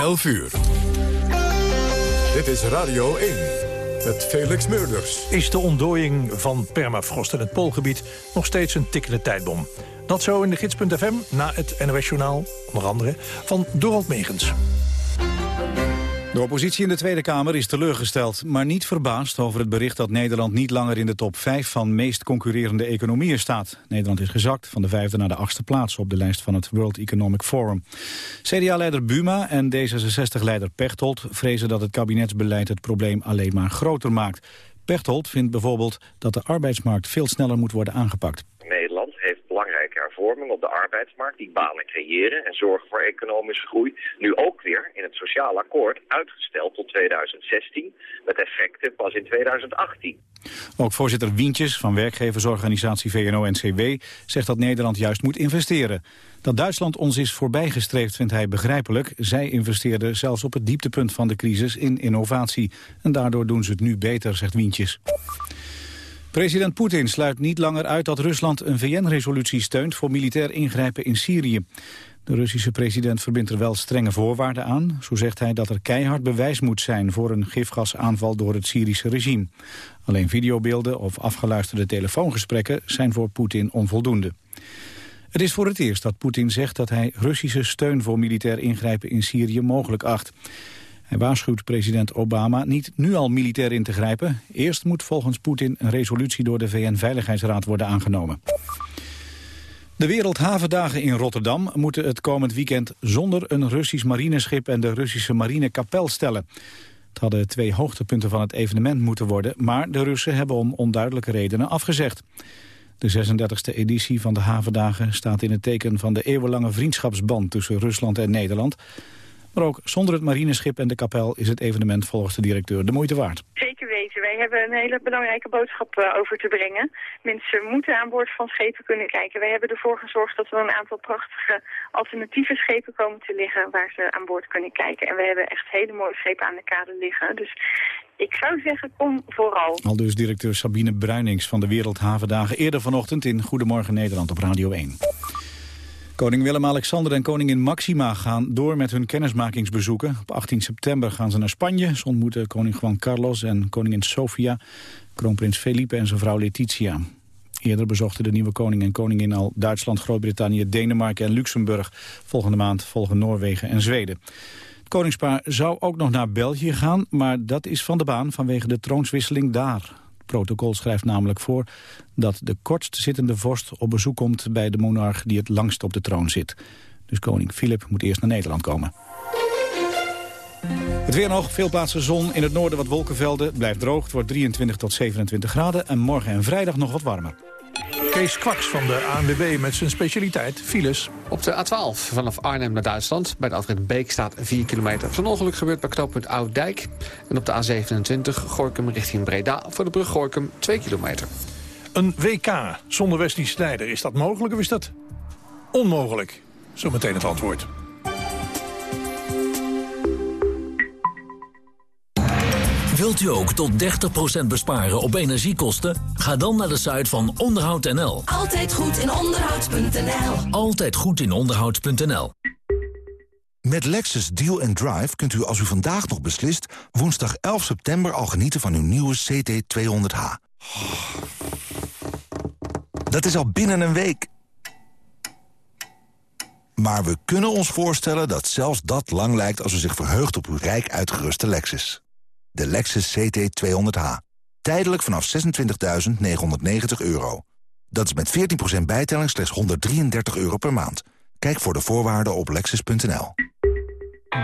11 uur. Dit is Radio 1 met Felix Meurders. Is de ontdooiing van permafrost in het Poolgebied nog steeds een tikkende tijdbom? Dat zo in de gids.fm na het NOS-journaal, onder andere, van Dorald Megens. De oppositie in de Tweede Kamer is teleurgesteld, maar niet verbaasd over het bericht dat Nederland niet langer in de top 5 van meest concurrerende economieën staat. Nederland is gezakt van de vijfde naar de achtste plaats op de lijst van het World Economic Forum. CDA-leider Buma en D66-leider Pechtold vrezen dat het kabinetsbeleid het probleem alleen maar groter maakt. Pechtold vindt bijvoorbeeld dat de arbeidsmarkt veel sneller moet worden aangepakt hervormingen op de arbeidsmarkt die banen creëren en zorgen voor economische groei. Nu ook weer in het sociaal akkoord uitgesteld tot 2016 met effecten pas in 2018. Ook voorzitter Wientjes van werkgeversorganisatie VNO-NCW zegt dat Nederland juist moet investeren. Dat Duitsland ons is voorbijgestreefd vindt hij begrijpelijk. Zij investeerden zelfs op het dieptepunt van de crisis in innovatie. En daardoor doen ze het nu beter, zegt Wientjes. President Poetin sluit niet langer uit dat Rusland een VN-resolutie steunt voor militair ingrijpen in Syrië. De Russische president verbindt er wel strenge voorwaarden aan. Zo zegt hij dat er keihard bewijs moet zijn voor een gifgasaanval door het Syrische regime. Alleen videobeelden of afgeluisterde telefoongesprekken zijn voor Poetin onvoldoende. Het is voor het eerst dat Poetin zegt dat hij Russische steun voor militair ingrijpen in Syrië mogelijk acht. Hij waarschuwt president Obama niet nu al militair in te grijpen. Eerst moet volgens Poetin een resolutie door de VN-veiligheidsraad worden aangenomen. De Wereldhavendagen in Rotterdam moeten het komend weekend zonder een Russisch marineschip en de Russische marinekapel stellen. Het hadden twee hoogtepunten van het evenement moeten worden, maar de Russen hebben om onduidelijke redenen afgezegd. De 36e editie van de Havendagen staat in het teken van de eeuwenlange vriendschapsband tussen Rusland en Nederland. Maar ook zonder het marineschip en de kapel is het evenement volgens de directeur de moeite waard. Zeker weten. Wij hebben een hele belangrijke boodschap uh, over te brengen. Mensen moeten aan boord van schepen kunnen kijken. Wij hebben ervoor gezorgd dat er een aantal prachtige alternatieve schepen komen te liggen waar ze aan boord kunnen kijken. En we hebben echt hele mooie schepen aan de kade liggen. Dus ik zou zeggen, kom vooral. Al dus directeur Sabine Bruinings van de Wereldhavendagen eerder vanochtend in Goedemorgen Nederland op Radio 1. Koning Willem-Alexander en koningin Maxima gaan door met hun kennismakingsbezoeken. Op 18 september gaan ze naar Spanje. Ze ontmoeten koning Juan Carlos en koningin Sofia, kroonprins Felipe en zijn vrouw Letitia. Eerder bezochten de nieuwe koning en koningin al Duitsland, Groot-Brittannië, Denemarken en Luxemburg. Volgende maand volgen Noorwegen en Zweden. Het koningspaar zou ook nog naar België gaan, maar dat is van de baan vanwege de troonswisseling daar protocol schrijft namelijk voor dat de kortst zittende vorst op bezoek komt bij de monarch die het langst op de troon zit. Dus koning Filip moet eerst naar Nederland komen. Het weer nog, veel plaatsen zon, in het noorden wat wolkenvelden. Blijft droog, het wordt 23 tot 27 graden en morgen en vrijdag nog wat warmer. Kees Kwaks van de ANWB met zijn specialiteit, files. Op de A12 vanaf Arnhem naar Duitsland. Bij de afrit Beek staat 4 kilometer. Zo'n ongeluk gebeurt bij knooppunt Ouddijk. En op de A27 Gorkum richting Breda. Voor de brug Gorkum 2 kilometer. Een WK zonder Wesley Snijder, is dat mogelijk of is dat onmogelijk? Zometeen het antwoord. Wilt u ook tot 30% besparen op energiekosten? Ga dan naar de site van onderhoud.nl. Altijd goed in onderhoud.nl. Altijd goed in onderhoud.nl. Met Lexus Deal and Drive kunt u als u vandaag nog beslist... woensdag 11 september al genieten van uw nieuwe CT200H. Dat is al binnen een week. Maar we kunnen ons voorstellen dat zelfs dat lang lijkt... als u zich verheugt op uw rijk uitgeruste Lexus. De Lexus CT200H. Tijdelijk vanaf 26.990 euro. Dat is met 14% bijtelling slechts 133 euro per maand. Kijk voor de voorwaarden op lexus.nl.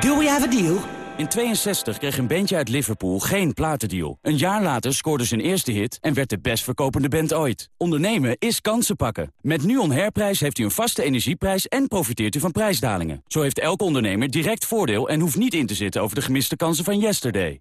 Do we have a deal? In 62 kreeg een bandje uit Liverpool geen platendeal. Een jaar later scoorde zijn eerste hit en werd de best verkopende band ooit. Ondernemen is kansen pakken. Met NUON Herprijs heeft u een vaste energieprijs en profiteert u van prijsdalingen. Zo heeft elke ondernemer direct voordeel en hoeft niet in te zitten over de gemiste kansen van yesterday.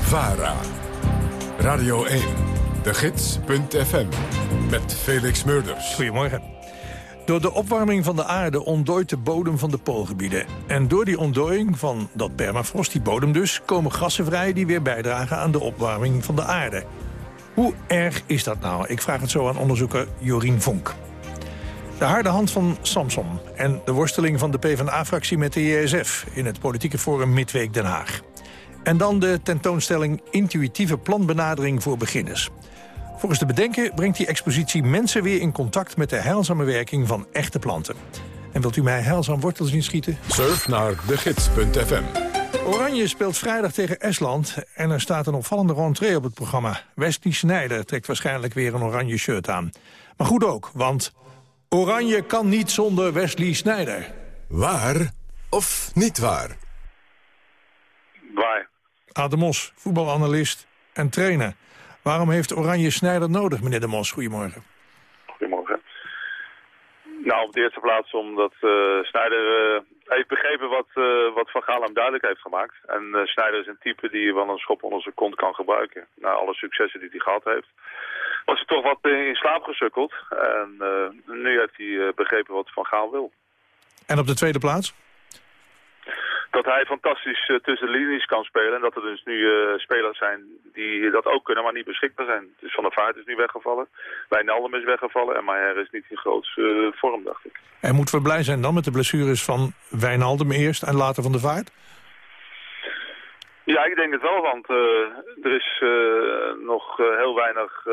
VARA. Radio 1. De Gids.fm. Met Felix Murders. Goedemorgen. Door de opwarming van de aarde ontdooit de bodem van de poolgebieden. En door die ontdooiing van dat permafrost, die bodem dus... komen gassen vrij die weer bijdragen aan de opwarming van de aarde. Hoe erg is dat nou? Ik vraag het zo aan onderzoeker Jorien Vonk. De harde hand van Samson en de worsteling van de PvdA-fractie met de JSF... in het politieke forum Midweek Den Haag. En dan de tentoonstelling Intuïtieve planbenadering voor beginners. Volgens de bedenken brengt die expositie mensen weer in contact... met de heilzame werking van echte planten. En wilt u mij heilzaam wortels inschieten? Surf naar degids.fm. Oranje speelt vrijdag tegen Estland en er staat een opvallende rentree op het programma. Wesley Sneijder trekt waarschijnlijk weer een oranje shirt aan. Maar goed ook, want Oranje kan niet zonder Wesley Sneijder. Waar of niet waar? Waar? Ademos, voetbalanalist en trainer. Waarom heeft Oranje Sneijder nodig, meneer De Mos? Goedemorgen. Goedemorgen. Nou, op de eerste plaats omdat uh, Sneijder uh, heeft begrepen wat, uh, wat Van Gaal hem duidelijk heeft gemaakt. En uh, Sneijder is een type die wel een schop onder zijn kont kan gebruiken. Na alle successen die hij gehad heeft. Was hij toch wat in slaap gesukkeld. En nu heeft hij begrepen wat Van Gaal wil. En op de tweede plaats? Dat hij fantastisch uh, tussen de linies kan spelen. En dat er dus nu uh, spelers zijn die dat ook kunnen, maar niet beschikbaar zijn. Dus Van der Vaart is nu weggevallen. Wijnaldum is weggevallen. En Maier is niet in grootste uh, vorm, dacht ik. En moeten we blij zijn dan met de blessures van Wijnaldum eerst en later Van der Vaart? Ja, ik denk het wel, want er is nog heel weinig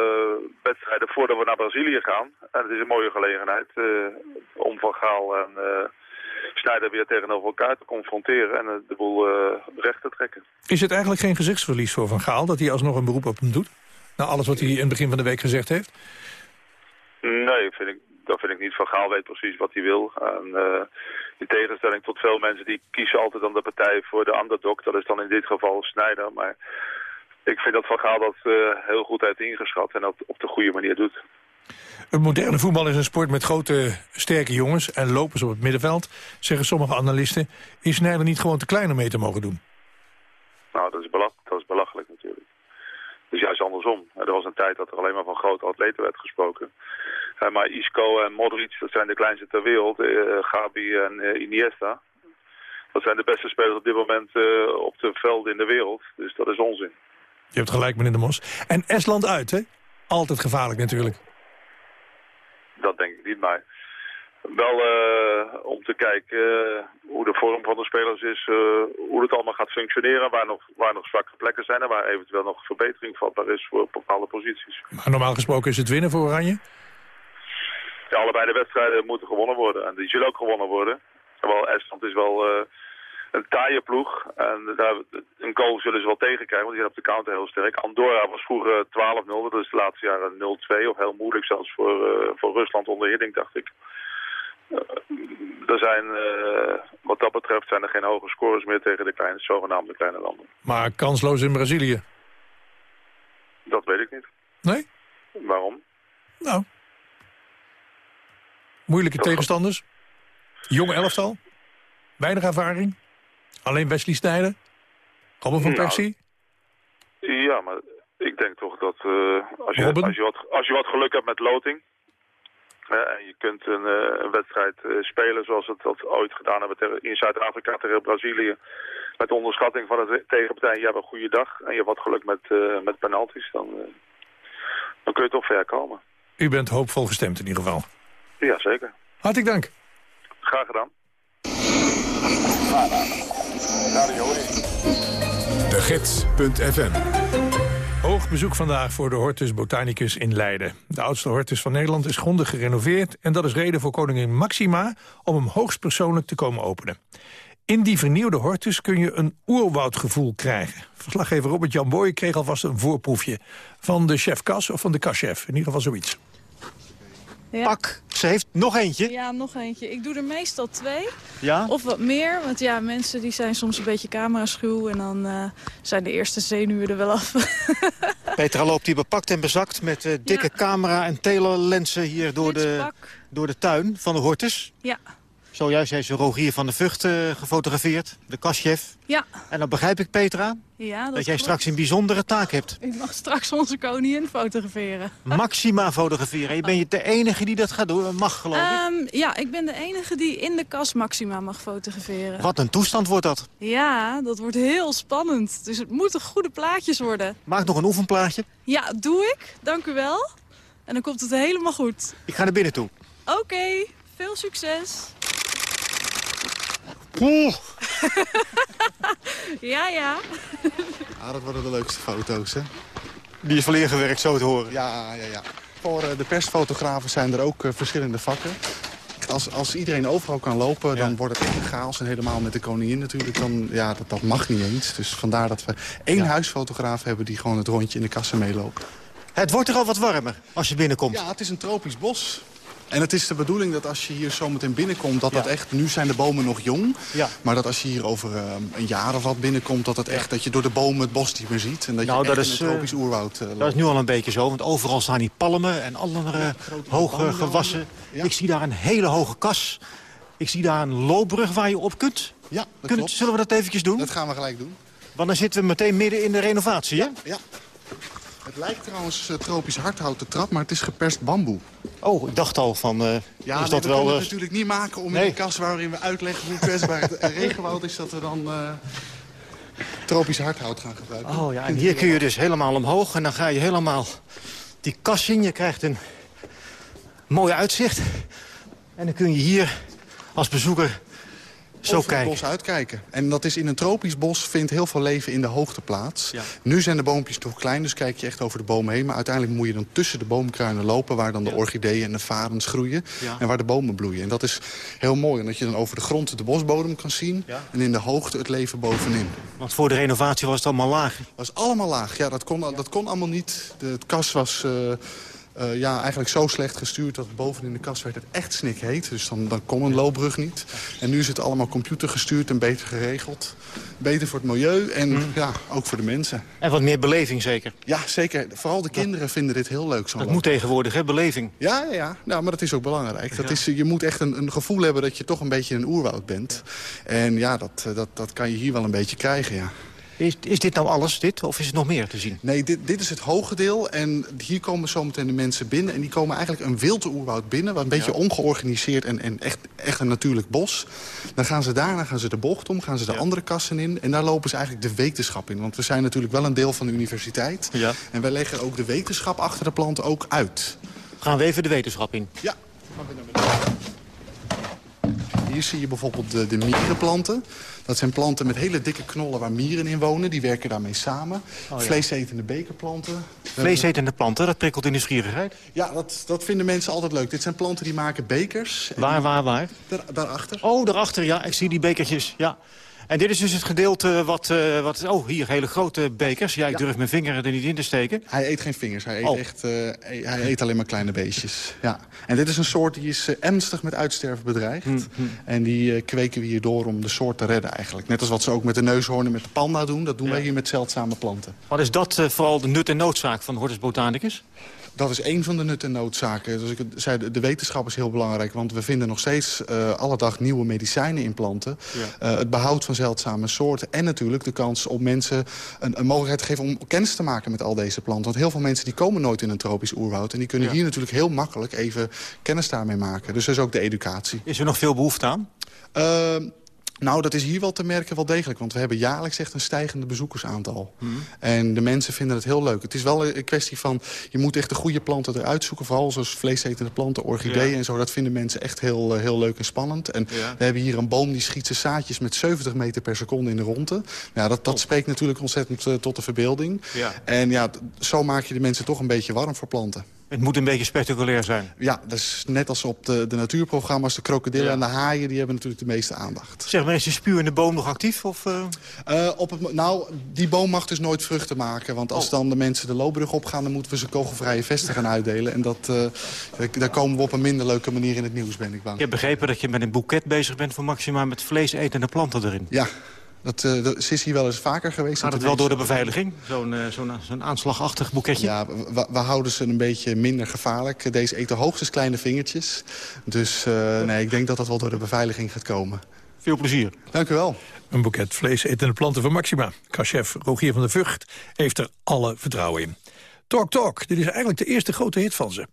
wedstrijden voordat we naar Brazilië gaan. En het is een mooie gelegenheid om Van Gaal en Snijder weer tegenover elkaar te confronteren en de boel uh, recht te trekken. Is het eigenlijk geen gezichtsverlies voor Van Gaal dat hij alsnog een beroep op hem doet? Na alles wat hij in het begin van de week gezegd heeft? Nee, vind ik, dat vind ik niet. Van Gaal weet precies wat hij wil. En, uh, in tegenstelling tot veel mensen die kiezen altijd aan de partij voor de underdog. Dat is dan in dit geval Snijder. Maar ik vind dat Van Gaal dat uh, heel goed heeft ingeschat en dat op de goede manier doet. Het moderne voetbal is een sport met grote, sterke jongens en lopers op het middenveld, zeggen sommige analisten. Is Nijder niet gewoon te klein om mee te mogen doen? Nou, dat is, belach dat is belachelijk natuurlijk. Dus juist andersom. Er was een tijd dat er alleen maar van grote atleten werd gesproken. Uh, maar Isco en Modric, dat zijn de kleinste ter wereld. Uh, Gabi en uh, Iniesta. Dat zijn de beste spelers op dit moment op de velden in de wereld. Dus dat is onzin. Je hebt gelijk, meneer De Mos. En Estland uit, hè? Altijd gevaarlijk natuurlijk dat denk ik niet, maar wel uh, om te kijken uh, hoe de vorm van de spelers is, uh, hoe het allemaal gaat functioneren, waar nog, waar nog zwakke plekken zijn en waar eventueel nog verbetering vatbaar is voor bepaalde posities. Maar normaal gesproken is het winnen voor Oranje? Ja, allebei de wedstrijden moeten gewonnen worden en die zullen ook gewonnen worden. Terwijl Estland is wel een taaie ploeg. En daar, een goal zullen ze wel tegenkrijgen, want die zijn op de counter heel sterk. Andorra was vroeger 12-0, dat is de laatste jaren 0-2. Of heel moeilijk zelfs voor, uh, voor Rusland onder Hiddink, dacht ik. Uh, er zijn, uh, wat dat betreft zijn er geen hoge scores meer tegen de kleine, zogenaamde kleine landen. Maar kansloos in Brazilië? Dat weet ik niet. Nee? Waarom? Nou. Moeilijke tegenstanders? Jonge elftal? Weinig ervaring? Alleen Wesley Snijder? Robin van nou, Persie? Ja, maar ik denk toch dat uh, als, je, als, je wat, als je wat geluk hebt met loting... En je kunt een, uh, een wedstrijd spelen zoals we dat ooit gedaan hebben in Zuid-Afrika tegen Brazilië... met onderschatting van de tegenpartij, je hebt een goede dag... en je hebt wat geluk met, met penalties, dan, dan kun je toch ver komen. U bent hoopvol gestemd in ieder geval? Ja, zeker. Hartelijk dank. Graag gedaan. De Gids.fm Hoog bezoek vandaag voor de Hortus Botanicus in Leiden. De oudste Hortus van Nederland is grondig gerenoveerd... en dat is reden voor koningin Maxima om hem hoogstpersoonlijk te komen openen. In die vernieuwde Hortus kun je een oerwoudgevoel krijgen. Verslaggever Robert Jan Boy kreeg alvast een voorproefje... van de chef-kas of van de kaschef, in ieder geval zoiets. Ja. Pak, ze heeft nog eentje. Ja, nog eentje. Ik doe er meestal twee. Ja? Of wat meer. Want ja, mensen die zijn soms een beetje cameraschuw. En dan uh, zijn de eerste zenuwen er wel af. Petra loopt hier bepakt en bezakt met eh, dikke camera- en telelensen hier door de, door de tuin van de Hortus. Ja. Zojuist heeft ze Rogier van de Vught eh, gefotografeerd, de kastchef. Ja. En dan begrijp ik, Petra, Ja, dat, dat jij straks een bijzondere taak hebt. Ik mag straks onze koningin fotograferen. Maxima fotograferen. Je bent de enige die dat gaat doen, mag geloof ik. Ehm, ja, ik ben de enige die in de kas Maxima mag fotograferen. Wat een toestand wordt dat. Ja, dat wordt heel spannend. Dus het moeten goede plaatjes worden. Maak nog een oefenplaatje. Ja, doe ik. Dank u wel. En dan komt het helemaal goed. Ik ga naar binnen toe. Oké, veel succes. Oeh. Ja, ja. Ah, dat worden de leukste foto's, hè? Die is verleer gewerkt, zo te horen. Ja, ja, ja. Voor eh, de persfotografen zijn er ook eh, verschillende vakken. Als, als iedereen overal kan lopen, dan wordt het echt een chaos. En helemaal met de koningin natuurlijk, dan, ja, dat, dat mag niet eens. Dus vandaar dat we één huisfotograaf hebben die gewoon het rondje in de kassen meeloopt. Het wordt er al wat warmer als je binnenkomt. Ja, het is een tropisch bos. En het is de bedoeling dat als je hier zometeen binnenkomt... dat dat echt, nu zijn de bomen nog jong... Ja. maar dat als je hier over eh, een jaar of wat binnenkomt... dat, het echt, dat je door de bomen het bos niet meer ziet. En dat Nou, je dat is, in het eh, tropisch oerwoud eh, Dat is nu al een beetje zo, want overal staan die palmen en andere hoge palmen. gewassen. Ik zie daar een hele hoge kas. Ik zie daar een loopbrug waar je op kunt. Ja, dat Kunnen. Zullen we dat eventjes doen? Dat gaan we gelijk doen. Want dan zitten we meteen midden in de renovatie, hè? Ja. Het lijkt trouwens eh, tropisch hardhout de trap, maar het is geperst bamboe. Oh, ik dacht al van, eh, Ja, is nee, dat we wel... kunnen eh, het natuurlijk niet maken om in nee. een kas waarin we uitleggen hoe kwetsbaar het eh, regenwoud is... dat we dan eh, tropisch hardhout gaan gebruiken. Oh ja, en hier kun je dus helemaal omhoog en dan ga je helemaal die kas in. Je krijgt een mooi uitzicht. En dan kun je hier als bezoeker zo over kijken. het bos uitkijken. En dat is in een tropisch bos vindt heel veel leven in de hoogte plaats. Ja. Nu zijn de boompjes toch klein, dus kijk je echt over de bomen heen. Maar uiteindelijk moet je dan tussen de boomkruinen lopen... waar dan de orchideeën en de varens groeien Ja. en waar de bomen bloeien. En dat is heel mooi, omdat je dan over de grond de bosbodem kan zien... En in de hoogte het leven bovenin. Want voor de renovatie was het allemaal laag. Dat was allemaal laag. Ja, dat kon, dat kon allemaal niet. De, het kas was eh, eh, ja, eigenlijk zo slecht gestuurd dat boven in de kas werd het echt snikheet. Dus dan, dan kon een loopbrug niet. En nu is het allemaal computergestuurd en beter geregeld. Beter voor het milieu en ja, ook voor de mensen. En wat meer beleving zeker. Ja, zeker. Vooral de kinderen vinden dit heel leuk. zo'n Dat moet tegenwoordig, hè, beleving. Ja, ja, ja. Nou, maar dat is ook belangrijk. Dat is, je moet echt een, een gevoel hebben dat je toch een beetje in een oerwoud bent. En ja, dat, dat, dat kan je hier wel een beetje krijgen, ja. Is, is dit nou alles, dit? Of is er nog meer te zien? Nee, dit, dit is het hoge deel. En hier komen zometeen de mensen binnen. En die komen eigenlijk een wilde oerwoud binnen. Wat een beetje ongeorganiseerd en, en echt, echt een natuurlijk bos. Dan gaan ze daarna gaan ze de bocht om, gaan ze de andere kassen in. En daar lopen ze eigenlijk de wetenschap in. Want we zijn natuurlijk wel een deel van de universiteit. Ja. En wij leggen ook de wetenschap achter de planten ook uit. Gaan we even de wetenschap in. Ja. Hier zie je bijvoorbeeld de, de mierenplanten. Dat zijn planten met hele dikke knollen waar mieren in wonen. Die werken daarmee samen. Oh, ja. Vleesetende bekerplanten. Vleesetende planten, dat prikkelt in de nieuwsgierigheid. Ja, dat, dat vinden mensen altijd leuk. Dit zijn planten die maken bekers. Waar, waar, waar? Daar, daarachter. Oh, daarachter, ja. Ik zie die bekertjes, ja. En dit is dus het gedeelte wat... eh, wat oh, hier, hele grote bekers. Ja, ik durf mijn vinger er niet in te steken. Hij eet geen vingers. Hij eet, Oh. echt, eh, hij eet alleen maar kleine beestjes. Ja. En dit is een soort die is eh, ernstig met uitsterven bedreigd. Hm, En die kweken we hier door om de soort te redden eigenlijk. Net als wat ze ook met de neushoornen met de panda doen. Dat doen wij hier met zeldzame planten. Wat is dat vooral de nut en noodzaak van Hortus Botanicus? Dat is één van de nut en noodzaken. Dus ik zei, de- wetenschap is heel belangrijk. Want we vinden nog steeds eh, alle dag nieuwe medicijnen in planten. Eh, het behoud van zeldzame soorten. En natuurlijk de kans om mensen een, een mogelijkheid te geven... om kennis te maken met al deze planten. Want heel veel mensen die komen nooit in een tropisch oerwoud. En die kunnen Ja. hier natuurlijk heel makkelijk even kennis daarmee maken. Dus dat is ook de educatie. Is er nog veel behoefte aan? Ehm, nou, dat is hier wel te merken wel degelijk. Want we hebben jaarlijks echt een stijgende bezoekersaantal. En de mensen vinden het heel leuk. Het is wel een kwestie van... je moet echt de goede planten eruit zoeken. Vooral zoals vleesetende planten, orchideeën Ja. en zo. Dat vinden mensen echt heel, eh, heel leuk en spannend. En Ja. we hebben hier een boom die schiet zijn zaadjes... met 70 meter per seconde in de ronde. Ja, dat, dat spreekt natuurlijk ontzettend eh, tot de verbeelding. Ja. En ja, zo maak je de mensen toch een beetje warm voor planten. Het moet een beetje spectaculair zijn. Ja, dat is net als op de, de natuurprogramma's. De krokodillen Ja. en de haaien die hebben natuurlijk de meeste aandacht. Zeg maar, is de spuw in de boom nog actief? Of, eh? Eh, op het, nou, die boom mag dus nooit vruchten maken. Want als Oh. dan de mensen de loopbrug opgaan... dan moeten we ze kogelvrije vesten gaan uitdelen. En dat, eh, daar komen we op een minder leuke manier in het nieuws, ben ik bang. Ik heb begrepen dat je met een boeket bezig bent voor Maxima met vleesetende planten erin. Ja, Dat, uh, dat, is hier wel eens vaker geweest. Gaat het wel door de beveiliging? Zo'n uh, zo'n zo'n aanslagachtig boeketje? Ja, we, we, houden ze een beetje minder gevaarlijk. Deze eten hoogstens kleine vingertjes. Dus uh, nee, ik denk dat dat wel door de beveiliging gaat komen. Veel plezier. Dank u wel. Een boeket vleesetende planten van Maxima. Kachef Rogier van der Vught heeft er alle vertrouwen in. Talk Talk, dit is eigenlijk de eerste grote hit van ze.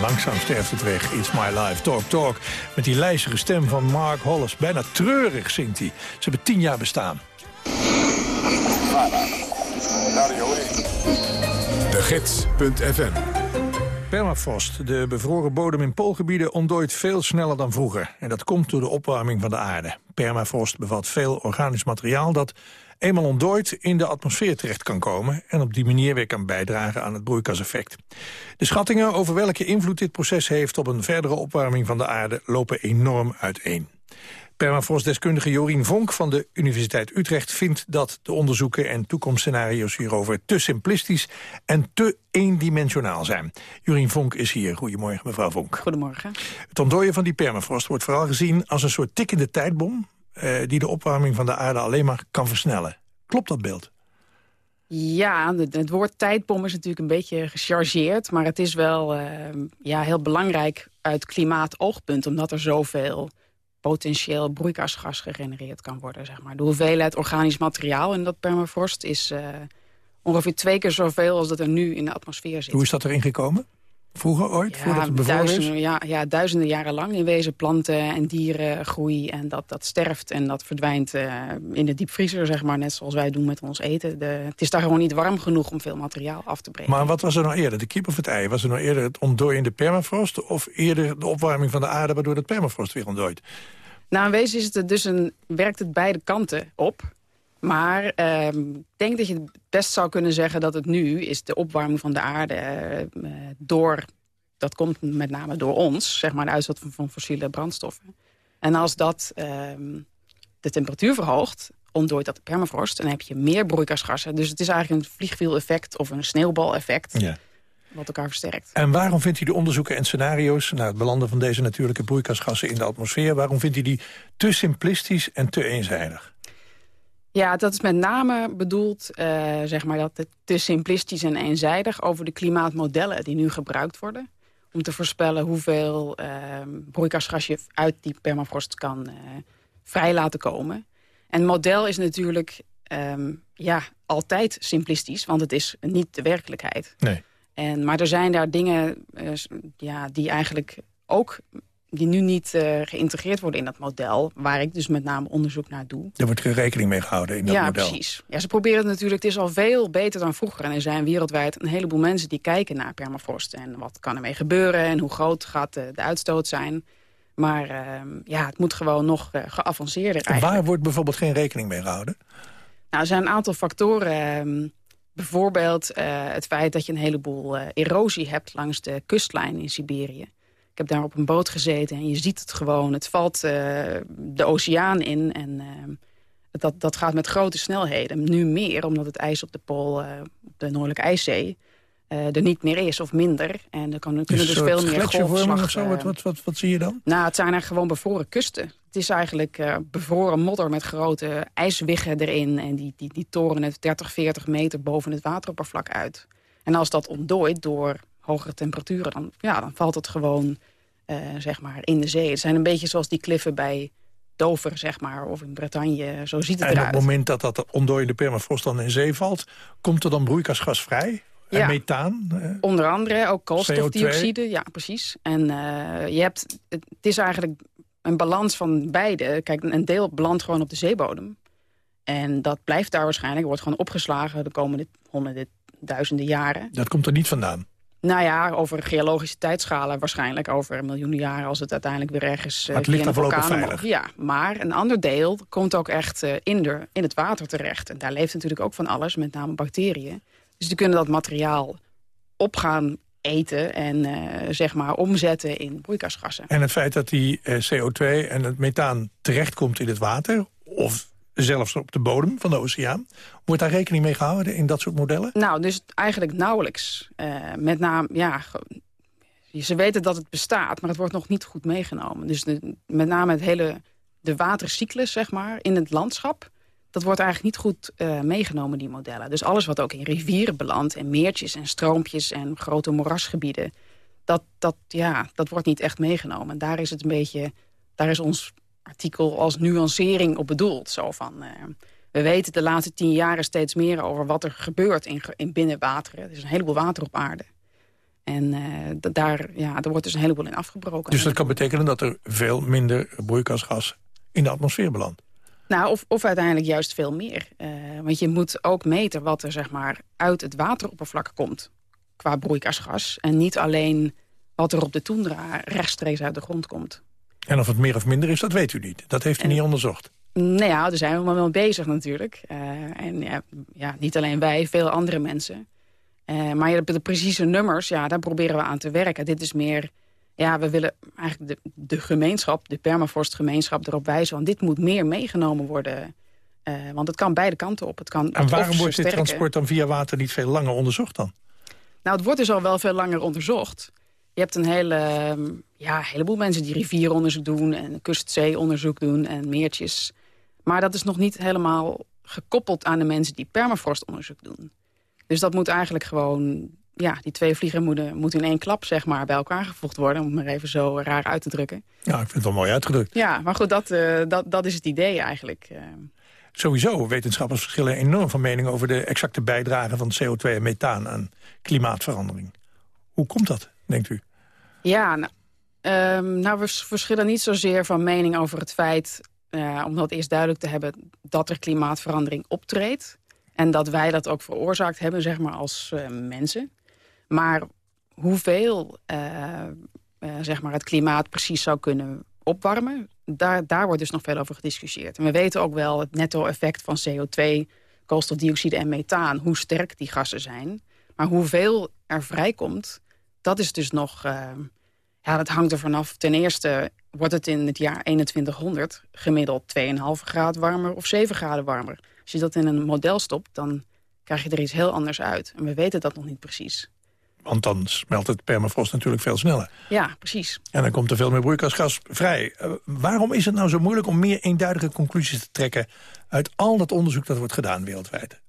Langzaam sterft het weg. It's my life, talk, talk. Met die lijzige stem van Mark Hollis. Bijna treurig zingt hij. Ze hebben tien jaar bestaan. De Gids.fm Permafrost, de bevroren bodem in poolgebieden, ontdooit veel sneller dan vroeger. En dat komt door de opwarming van de aarde. Permafrost bevat veel organisch materiaal dat eenmaal ontdooid in de atmosfeer terecht kan komen... en op die manier weer kan bijdragen aan het broeikaseffect. De schattingen over welke invloed dit proces heeft... op een verdere opwarming van de aarde lopen enorm uiteen. Permafrostdeskundige Jorien Vonk van de Universiteit Utrecht vindt dat de onderzoeken en toekomstscenario's hierover te simplistisch en te eendimensionaal zijn. Jorien Vonk is hier. Goedemorgen, mevrouw Vonk. Goedemorgen. Het ontdooien van die permafrost wordt vooral gezien als een soort tikkende tijdbom uh, die de opwarming van de aarde alleen maar kan versnellen. Klopt dat beeld? Ja, het woord tijdbom is natuurlijk een beetje gechargeerd... maar het is wel uh, ja, heel belangrijk uit klimaatoogpunt... omdat er zoveel potentieel broeikasgas gegenereerd kan worden. Zeg maar. De hoeveelheid organisch materiaal in dat permafrost is uh, ongeveer twee keer zoveel als dat er nu in de atmosfeer zit. Hoe is dat erin gekomen? Vroeger ooit, ja, voordat het is? Ja, ja, duizenden jaren lang in wezen planten en dieren groei. En dat, dat sterft en dat verdwijnt uh, in de diepvriezer, zeg maar. Net zoals wij doen met ons eten. De, het is daar gewoon niet warm genoeg om veel materiaal af te breken. Maar wat was er nou eerder, de kip of het ei? Was er nou eerder het ontdooiende permafrost... of eerder de opwarming van de aarde waardoor het permafrost weer ontdooit? Nou, in wezen is het dus een, werkt het beide kanten op. Maar uh, ik denk dat je het best zou kunnen zeggen dat het nu is de opwarming van de aarde uh, door, dat komt met name door ons, zeg maar de uitstoot van, van fossiele brandstoffen. En als dat uh, de temperatuur verhoogt, ontdooit dat de permafrost, dan heb je meer broeikasgassen. Dus het is eigenlijk een vliegwiel-effect of een sneeuwbal-effect. Ja. Wat elkaar versterkt. En waarom vindt u de onderzoeken en scenario's... naar het belanden van deze natuurlijke broeikasgassen in de atmosfeer... waarom vindt u die te simplistisch en te eenzijdig? Ja, dat is met name bedoeld, uh, zeg maar, dat het te simplistisch en eenzijdig... over de klimaatmodellen die nu gebruikt worden... om te voorspellen hoeveel uh, broeikasgas je uit die permafrost kan uh, vrij laten komen. En model is natuurlijk um, ja, altijd simplistisch, want het is niet de werkelijkheid. Nee. En, maar er zijn daar dingen uh, ja, die eigenlijk ook die nu niet uh, geïntegreerd worden in dat model... waar ik dus met name onderzoek naar doe. Er wordt geen rekening mee gehouden in dat ja, model. Ja, precies. Ja, ze proberen het natuurlijk... Het is al veel beter dan vroeger. En er zijn wereldwijd een heleboel mensen die kijken naar permafrost. En wat kan ermee gebeuren en hoe groot gaat de, de uitstoot zijn. Maar uh, ja, het moet gewoon nog uh, geavanceerder eigenlijk. Waar wordt bijvoorbeeld geen rekening mee gehouden? Nou, er zijn een aantal factoren... Um, Bijvoorbeeld uh, het feit dat je een heleboel erosie hebt langs de kustlijn in Siberië. Ik heb daar op een boot gezeten en je ziet het gewoon. Het valt uh, de oceaan in en dat, dat gaat met grote snelheden. Nu meer, omdat het ijs op de pool, op de Noordelijke IJszee... er niet meer is of minder. En er kan, kunnen dus veel meer golfslag... Of zo? Wat, wat, wat, wat zie je dan? Nou, het zijn er gewoon bevroren kusten. Het is eigenlijk bevroren modder met grote ijswiggen erin. En die, die, die toren het 30, 40 meter boven het wateroppervlak uit. En als dat ontdooit door hogere temperaturen... dan, ja, dan valt het gewoon zeg maar in de zee. Het zijn een beetje zoals die kliffen bij Dover, zeg maar, of in Bretagne. Zo ziet het en eruit. op het moment dat dat ontdooiende permafrost dan in zee valt... komt er dan broeikasgas vrij? En ja. methaan? Uh, Onder andere ook koolstofdioxide. Ja, precies. En uh, je hebt, het, het is eigenlijk een balans van beide. Kijk, een deel belandt gewoon op de zeebodem. En dat blijft daar waarschijnlijk. wordt gewoon opgeslagen de komende honderden, duizenden jaren. Dat komt er niet vandaan? Nou ja, over geologische tijdschalen waarschijnlijk. Over miljoenen jaren als het uiteindelijk weer ergens... Maar het ligt daar voorlopig veilig. Ja, maar een ander deel komt ook echt uh, in, de, in het water terecht. En daar leeft natuurlijk ook van alles, met name bacteriën. Dus die kunnen dat materiaal op gaan eten en uh, zeg maar omzetten in broeikasgassen. En het feit dat die uh, CO2 en het methaan terechtkomt in het water... of zelfs op de bodem van de oceaan... wordt daar rekening mee gehouden in dat soort modellen? Nou, dus eigenlijk nauwelijks. Uh, met name, ja... Ze weten dat het bestaat, maar het wordt nog niet goed meegenomen. Dus met name het hele, de watercyclus, zeg maar, in het landschap... dat wordt eigenlijk niet goed uh, meegenomen, die modellen. Dus alles wat ook in rivieren belandt... en meertjes en stroompjes en grote moerasgebieden... Dat, dat, ja, dat wordt niet echt meegenomen. En daar is het een beetje... daar is ons artikel als nuancering op bedoeld. Zo van, uh, we weten de laatste tien jaren steeds meer over wat er gebeurt in, in binnenwateren. Er is een heleboel water op aarde. En uh, daar, ja, daar wordt dus een heleboel in afgebroken. Dus dat kan betekenen dat er veel minder broeikasgas in de atmosfeer belandt? Nou, of, of uiteindelijk juist veel meer. Uh, want je moet ook meten wat er zeg maar, uit het wateroppervlak komt qua broeikasgas. En niet alleen wat er op de toendra rechtstreeks uit de grond komt. En of het meer of minder is, dat weet u niet. Dat heeft u en, niet onderzocht. Nou ja, daar zijn we maar wel bezig natuurlijk. Uh, en ja, ja, niet alleen wij, veel andere mensen. Uh, maar de, de precieze nummers, ja, daar proberen we aan te werken. Dit is meer, ja, we willen eigenlijk de, de gemeenschap, de permafrostgemeenschap erop wijzen. Want dit moet meer meegenomen worden. Uh, want het kan beide kanten op. Het kan en waarom wordt dit transport dan via water niet veel langer onderzocht dan? Nou, het wordt dus al wel veel langer onderzocht. Je hebt een hele, ja, heleboel mensen die rivieronderzoek doen... en kustzeeonderzoek doen en meertjes. Maar dat is nog niet helemaal gekoppeld aan de mensen die permafrostonderzoek doen. Dus dat moet eigenlijk gewoon ja, die twee vliegen moeten, moeten in één klap zeg maar, bij elkaar gevoegd worden. Om het maar even zo raar uit te drukken. Ja, ik vind het wel mooi uitgedrukt. Ja, maar goed, dat, uh, dat, dat is het idee eigenlijk. Uh. Sowieso, wetenschappers verschillen enorm van mening... over de exacte bijdrage van CO2 en methaan aan klimaatverandering. Hoe komt dat, denkt u? Ja, nou, um, nou we verschillen niet zozeer van mening over het feit... Uh, om dat eerst duidelijk te hebben dat er klimaatverandering optreedt. En dat wij dat ook veroorzaakt hebben, zeg maar, als uh, mensen. Maar hoeveel uh, zeg maar het klimaat precies zou kunnen opwarmen... Daar, daar wordt dus nog veel over gediscussieerd. En we weten ook wel het netto-effect van CO2, koolstofdioxide en methaan... hoe sterk die gassen zijn. Maar hoeveel er vrijkomt, dat is dus nog... ja, dat hangt er vanaf. Ten eerste wordt het in het jaar 2100 gemiddeld 2,5 graden warmer of 7 graden warmer. Als je dat in een model stopt, dan krijg je er iets heel anders uit. En we weten dat nog niet precies. Want dan smelt het permafrost natuurlijk veel sneller. Ja, precies. En dan komt er veel meer broeikasgas vrij. Uh, waarom is het nou zo moeilijk om meer eenduidige conclusies te trekken... uit al dat onderzoek dat wordt gedaan wereldwijd?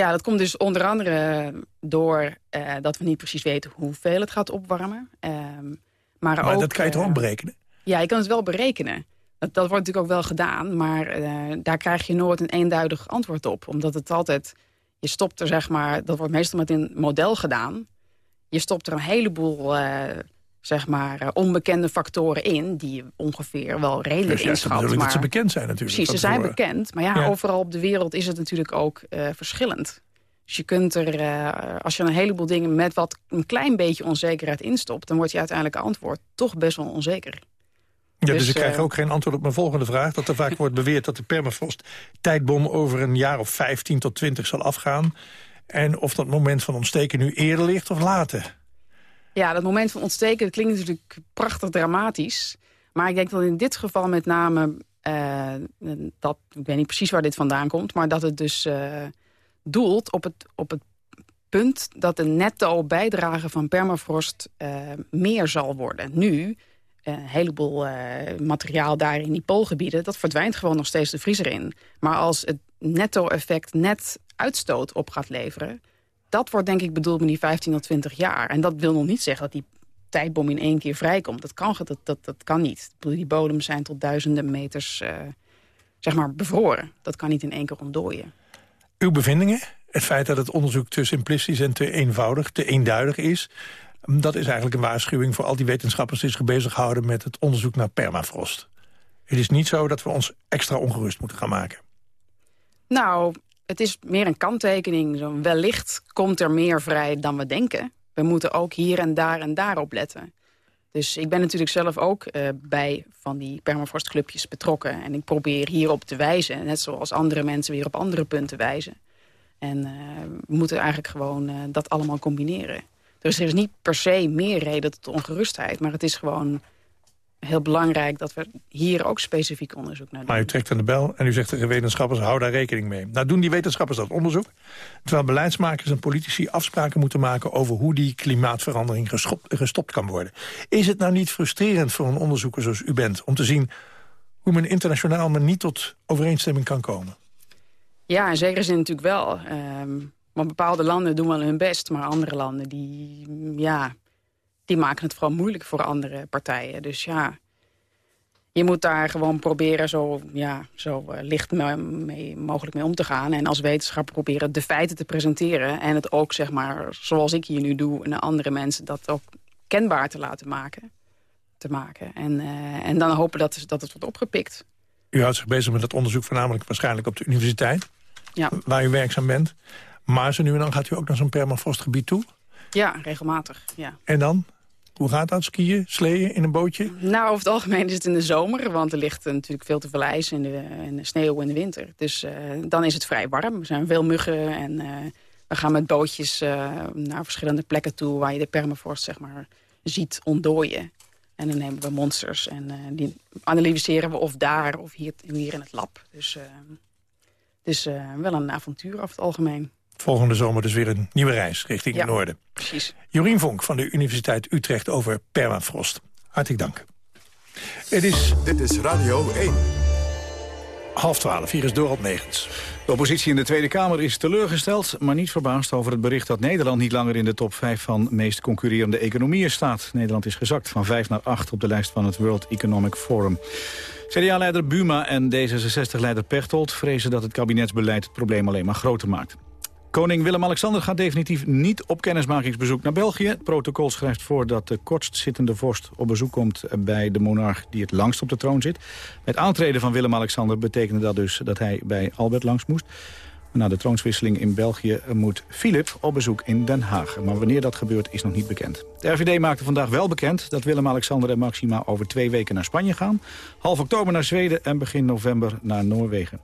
Ja, dat komt dus onder andere door uh, dat we niet precies weten hoeveel het gaat opwarmen. Uh, maar maar ook, dat kan je toch ook berekenen? Ja, je kan het wel berekenen. Dat, dat wordt natuurlijk ook wel gedaan, maar daar krijg je nooit een eenduidig antwoord op. Omdat het altijd, je stopt er zeg maar, dat wordt meestal met een model gedaan. Je stopt er een heleboel zeg maar, uh, onbekende factoren in... die ongeveer wel redelijk dus ja, inschat. Maar dat ze bekend zijn natuurlijk. Precies, ze zijn bekend. Maar ja, ja, overal op de wereld is het natuurlijk ook verschillend. Dus je kunt er, uh, als je een heleboel dingen met wat een klein beetje onzekerheid instopt... dan wordt je uiteindelijke antwoord toch best wel onzeker. Ja, dus, dus ik krijg ook geen antwoord op mijn volgende vraag. Dat er vaak wordt beweerd dat de permafrost-tijdbom over een jaar of 15 tot 20 zal afgaan. En of dat moment van ontsteken nu eerder ligt of later. Ja, dat moment van ontsteken klinkt natuurlijk prachtig dramatisch. Maar ik denk dat in dit geval met name... Uh, dat, ik weet niet precies waar dit vandaan komt... maar dat het dus doelt op het, op het punt dat de netto bijdrage van permafrost uh, meer zal worden. Nu, een heleboel materiaal daar in die poolgebieden... dat verdwijnt gewoon nog steeds de vriezer in. Maar als het netto-effect net uitstoot op gaat leveren... dat wordt denk ik bedoeld met die 15 tot 20 jaar. En dat wil nog niet zeggen dat die tijdbom in één keer vrijkomt. Dat kan, dat, dat, dat kan niet. Die bodems zijn tot duizenden meters uh, zeg maar bevroren. Dat kan niet in één keer ontdooien. Uw bevindingen? Het feit dat het onderzoek te simplistisch en te eenvoudig, te eenduidig is... dat is eigenlijk een waarschuwing voor al die wetenschappers... die zich bezighouden met het onderzoek naar permafrost. Het is niet zo dat we ons extra ongerust moeten gaan maken. Nou, het is meer een kanttekening. Zo wellicht komt er meer vrij dan we denken. We moeten ook hier en daar en daar op letten. Dus ik ben natuurlijk zelf ook uh, bij van die permafrostclubjes betrokken. En ik probeer hierop te wijzen. Net zoals andere mensen weer op andere punten wijzen. En uh, we moeten eigenlijk gewoon uh, dat allemaal combineren. Dus er is niet per se meer reden tot ongerustheid. Maar het is gewoon heel belangrijk dat we hier ook specifiek onderzoek naar doen. Maar u trekt aan de bel en u zegt tegen wetenschappers... hou daar rekening mee. Nou doen die wetenschappers dat onderzoek... terwijl beleidsmakers en politici afspraken moeten maken... over hoe die klimaatverandering gestopt, gestopt kan worden. Is het nou niet frustrerend voor een onderzoeker zoals u bent... om te zien hoe men internationaal maar niet tot overeenstemming kan komen? Ja, in zekere zin natuurlijk wel. Um, want bepaalde landen doen wel hun best... maar andere landen die, ja, die maken het vooral moeilijk voor andere partijen. Dus ja, je moet daar gewoon proberen zo, ja, zo uh, licht mee, mogelijk mee om te gaan. En als wetenschapper proberen de feiten te presenteren. En het ook, zeg maar, zoals ik hier nu doe... en andere mensen dat ook kenbaar te laten maken. Te maken. En, uh, en dan hopen dat, dat het wordt opgepikt. U houdt zich bezig met dat onderzoek voornamelijk waarschijnlijk op de universiteit. Ja. Waar u werkzaam bent. Maar zo nu en dan gaat u ook naar zo'n permafrostgebied toe? Ja, regelmatig. Ja. En dan? Hoe gaat dat? Skiën, sleeën in een bootje? Nou, over het algemeen is het in de zomer. Want er ligt natuurlijk veel te veel ijs in de, sneeuw in de winter. Dus uh, dan is het vrij warm. Er zijn veel muggen en uh, we gaan met bootjes uh, naar verschillende plekken toe... waar je de permafrost zeg maar, ziet ontdooien. En dan nemen we monsters en die analyseren we of daar of hier, hier in het lab. Dus, dus wel een avontuur over het algemeen. Volgende zomer dus weer een nieuwe reis richting ja, het noorden. precies. Jorien Vonk van de Universiteit Utrecht over permafrost. Hartelijk dank. Het is... Dit is Radio 1. Half twaalf, hier is Dorot Megens. De oppositie in de Tweede Kamer is teleurgesteld, maar niet verbaasd over het bericht dat Nederland niet langer in de top 5 van meest concurrerende economieën staat. Nederland is gezakt van 5 naar 8 op de lijst van het World Economic Forum. CDA-leider Buma en D66-leider Pechtold vrezen dat het kabinetsbeleid het probleem alleen maar groter maakt. Koning Willem-Alexander gaat definitief niet op kennismakingsbezoek naar België. Het protocol schrijft voor dat de kortstzittende vorst op bezoek komt bij de monarch die het langst op de troon zit. Het aantreden van Willem-Alexander betekende dat dus dat hij bij Albert langs moest. Na de troonswisseling in België moet Filip op bezoek in Den Haag. Maar wanneer dat gebeurt is nog niet bekend. De RVD maakte vandaag wel bekend dat Willem-Alexander en Maxima over twee weken naar Spanje gaan. Half oktober naar Zweden en begin november naar Noorwegen.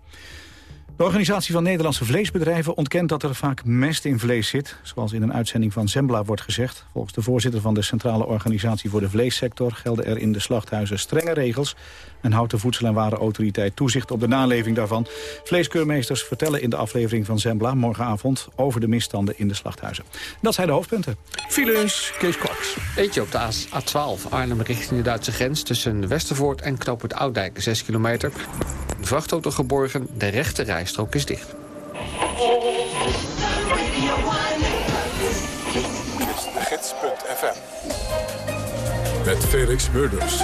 De organisatie van Nederlandse vleesbedrijven ontkent dat er vaak mest in vlees zit. Zoals in een uitzending van Zembla wordt gezegd. Volgens de voorzitter van de Centrale Organisatie voor de Vleessector... gelden er in de slachthuizen strenge regels... en houdt de Voedsel- en Warenautoriteit toezicht op de naleving daarvan. Vleeskeurmeesters vertellen in de aflevering van Zembla morgenavond... over de misstanden in de slachthuizen. Dat zijn de hoofdpunten. Files, Kees Kwaks. Eentje op de A12 Arnhem richting de Duitse grens... tussen Westervoort en Knoop Oudijk, 6 kilometer. De vrachtauto geborgen, de rechte rijstrook is dicht. Met Felix Murders.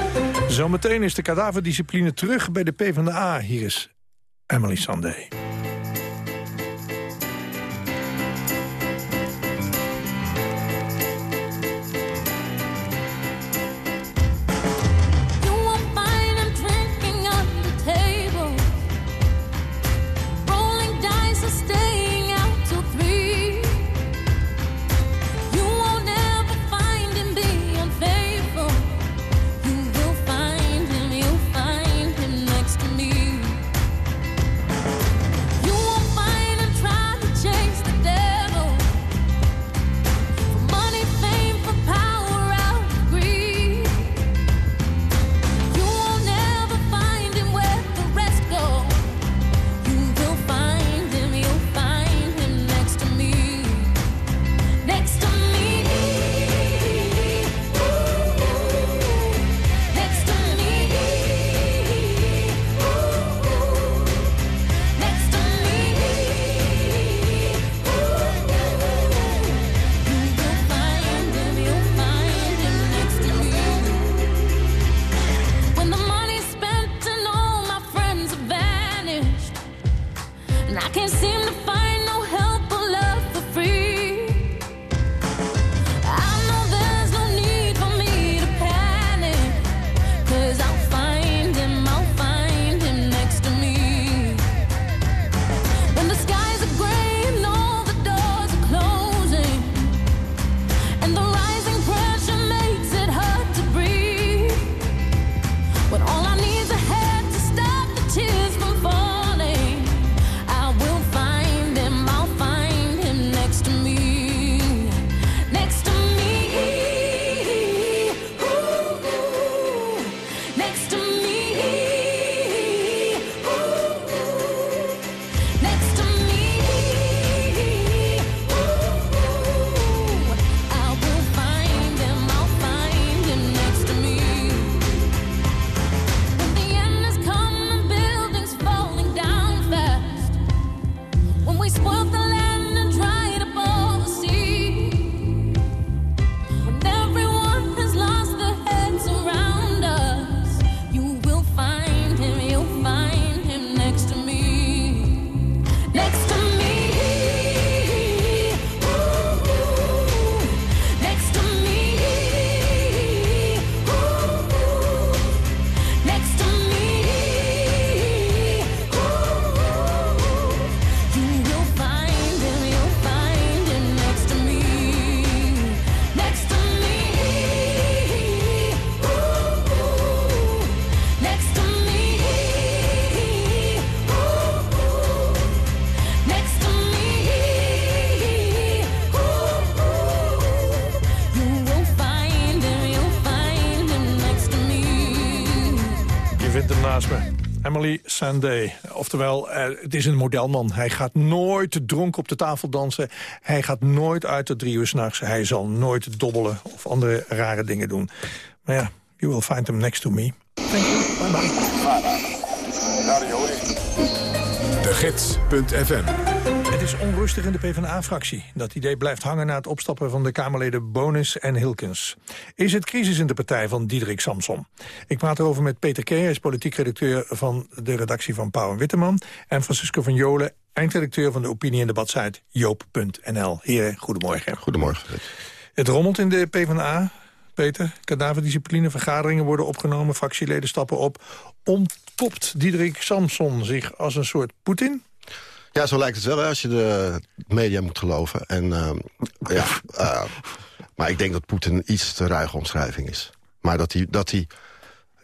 Zometeen is de kadaverdiscipline terug bij de PvdA. Hier is Emily Sandé. Sandé. Oftewel, het is een modelman. Hij gaat nooit dronken op de tafel dansen. Hij gaat nooit uit tot drie uur s'nachts. Hij zal nooit dobbelen of andere rare dingen doen. Maar ja, you will find him next to me. Thank you. Bye bye. Radio 1. gids.fm. Het is onrustig in de PvdA-fractie. Dat idee blijft hangen na het opstappen van de Kamerleden Bonus en Hilkens. Is het crisis in de partij van Diederik Samson? Ik praat erover met Peter Keer, hij is politiek redacteur van de redactie van Pauw en Witteman... en Francisco van Jolen, eindredacteur van de opinie- en debatsite joop.nl. Heren, goedemorgen. Goedemorgen. Het rommelt in de PvdA, Peter. Kadaverdiscipline, vergaderingen worden opgenomen, fractieleden stappen op. Ontpopt Diederik Samson zich als een soort Poetin? Ja, zo lijkt het wel hè, als je de media moet geloven. En, ehm, ja, eh, maar ik denk dat Poetin een iets te ruige omschrijving is. Maar dat hij... Dat hij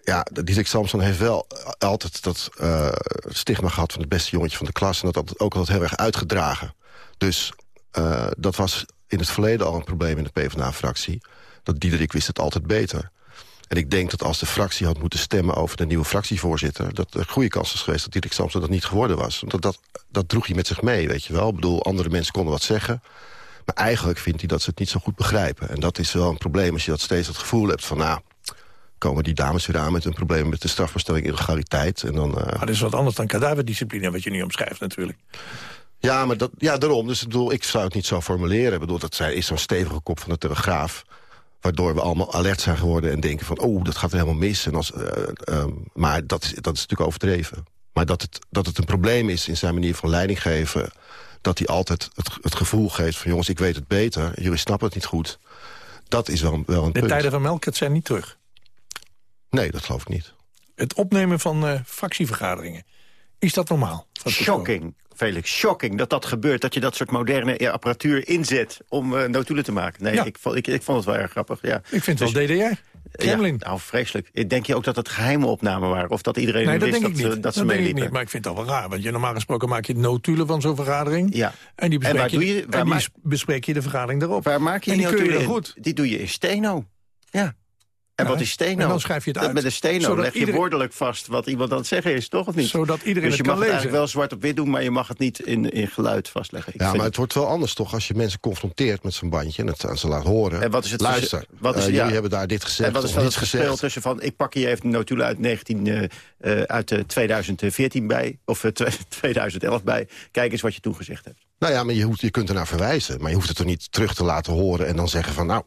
ja, Diederik Samson heeft wel altijd dat eh, stigma gehad... van het beste jongetje van de klas. En dat had ook altijd heel erg uitgedragen. Dus eh, dat was in het verleden al een probleem in de PvdA-fractie. Dat Diederik wist het altijd beter. En ik denk dat als de fractie had moeten stemmen over de nieuwe fractievoorzitter... dat er een goede kans is geweest dat Diederik Samson dat niet geworden was. Want dat, dat, dat droeg hij met zich mee, weet je wel. Ik bedoel, andere mensen konden wat zeggen. Maar eigenlijk vindt hij dat ze het niet zo goed begrijpen. En dat is wel een probleem als je dat steeds het gevoel hebt van... nou, komen die dames weer aan met een probleem met de strafbestelling illegaliteit. En dan, uh... Maar dat is wat anders dan kadaverdiscipline, wat je nu omschrijft natuurlijk. Ja, maar dat, ja, daarom. Dus ik, bedoel, ik zou het niet zo formuleren. Ik bedoel, dat is zo'n stevige kop van de Telegraaf waardoor we allemaal alert zijn geworden en denken van... oh, dat gaat helemaal mis. En als, uh, uh, maar dat is, dat is natuurlijk overdreven. Maar dat het, dat het een probleem is in zijn manier van leiding geven... dat hij altijd het, het gevoel geeft van... jongens, ik weet het beter, jullie snappen het niet goed. Dat is wel, wel een De punt. tijden van Melkert zijn niet terug. Nee, dat geloof ik niet. Het opnemen van uh, fractievergaderingen, is dat normaal? Shocking. Felix, shocking dat dat gebeurt. Dat je dat soort moderne apparatuur inzet om uh, notulen te maken. Nee, Ja. ik, vond, ik, ik vond het wel erg grappig. Ja. Ik vind het Dus- wel DDR. Kremlin. Ja, nou, vreselijk. Denk je ook dat het geheime opnamen waren? Of dat iedereen Nee, dat wist denk ik dat, niet. ze- dat ze denk ik meeliepen? niet. Maar ik vind het al wel raar. Want je, normaal gesproken maak je notulen van zo'n vergadering. Ja. En die bespreek, waar je, doe je- en die bespreek je de vergadering daarop. Waar maak je en die die notulen goed. Die doe je in steno. Ja. En wat is steno? en dan schrijf je het uit. Met een steno Zodat leg je iedereen- woordelijk vast wat iemand aan het zeggen is, toch? Of niet? Zodat iedereen dus je het mag kan het lezen. eigenlijk wel zwart op wit doen, maar je mag het niet in, in geluid vastleggen. Ik Ja, maar het wordt wel anders toch als je mensen confronteert met zo'n bandje... en het aan ze laat horen. En wat is het Luister, wat is- eh, ja. jullie hebben daar dit gezegd En wat is dan het verschil gezegd. tussen van... ik pak hier even een notulen uit, 19, eh, eh, uit eh, 2014 bij... of eh, 2011 bij. Kijk eens wat je toen gezegd hebt. Nou ja, maar je, hoeft, je kunt ernaar verwijzen. Maar je hoeft het er niet terug te laten horen en dan zeggen van... nou,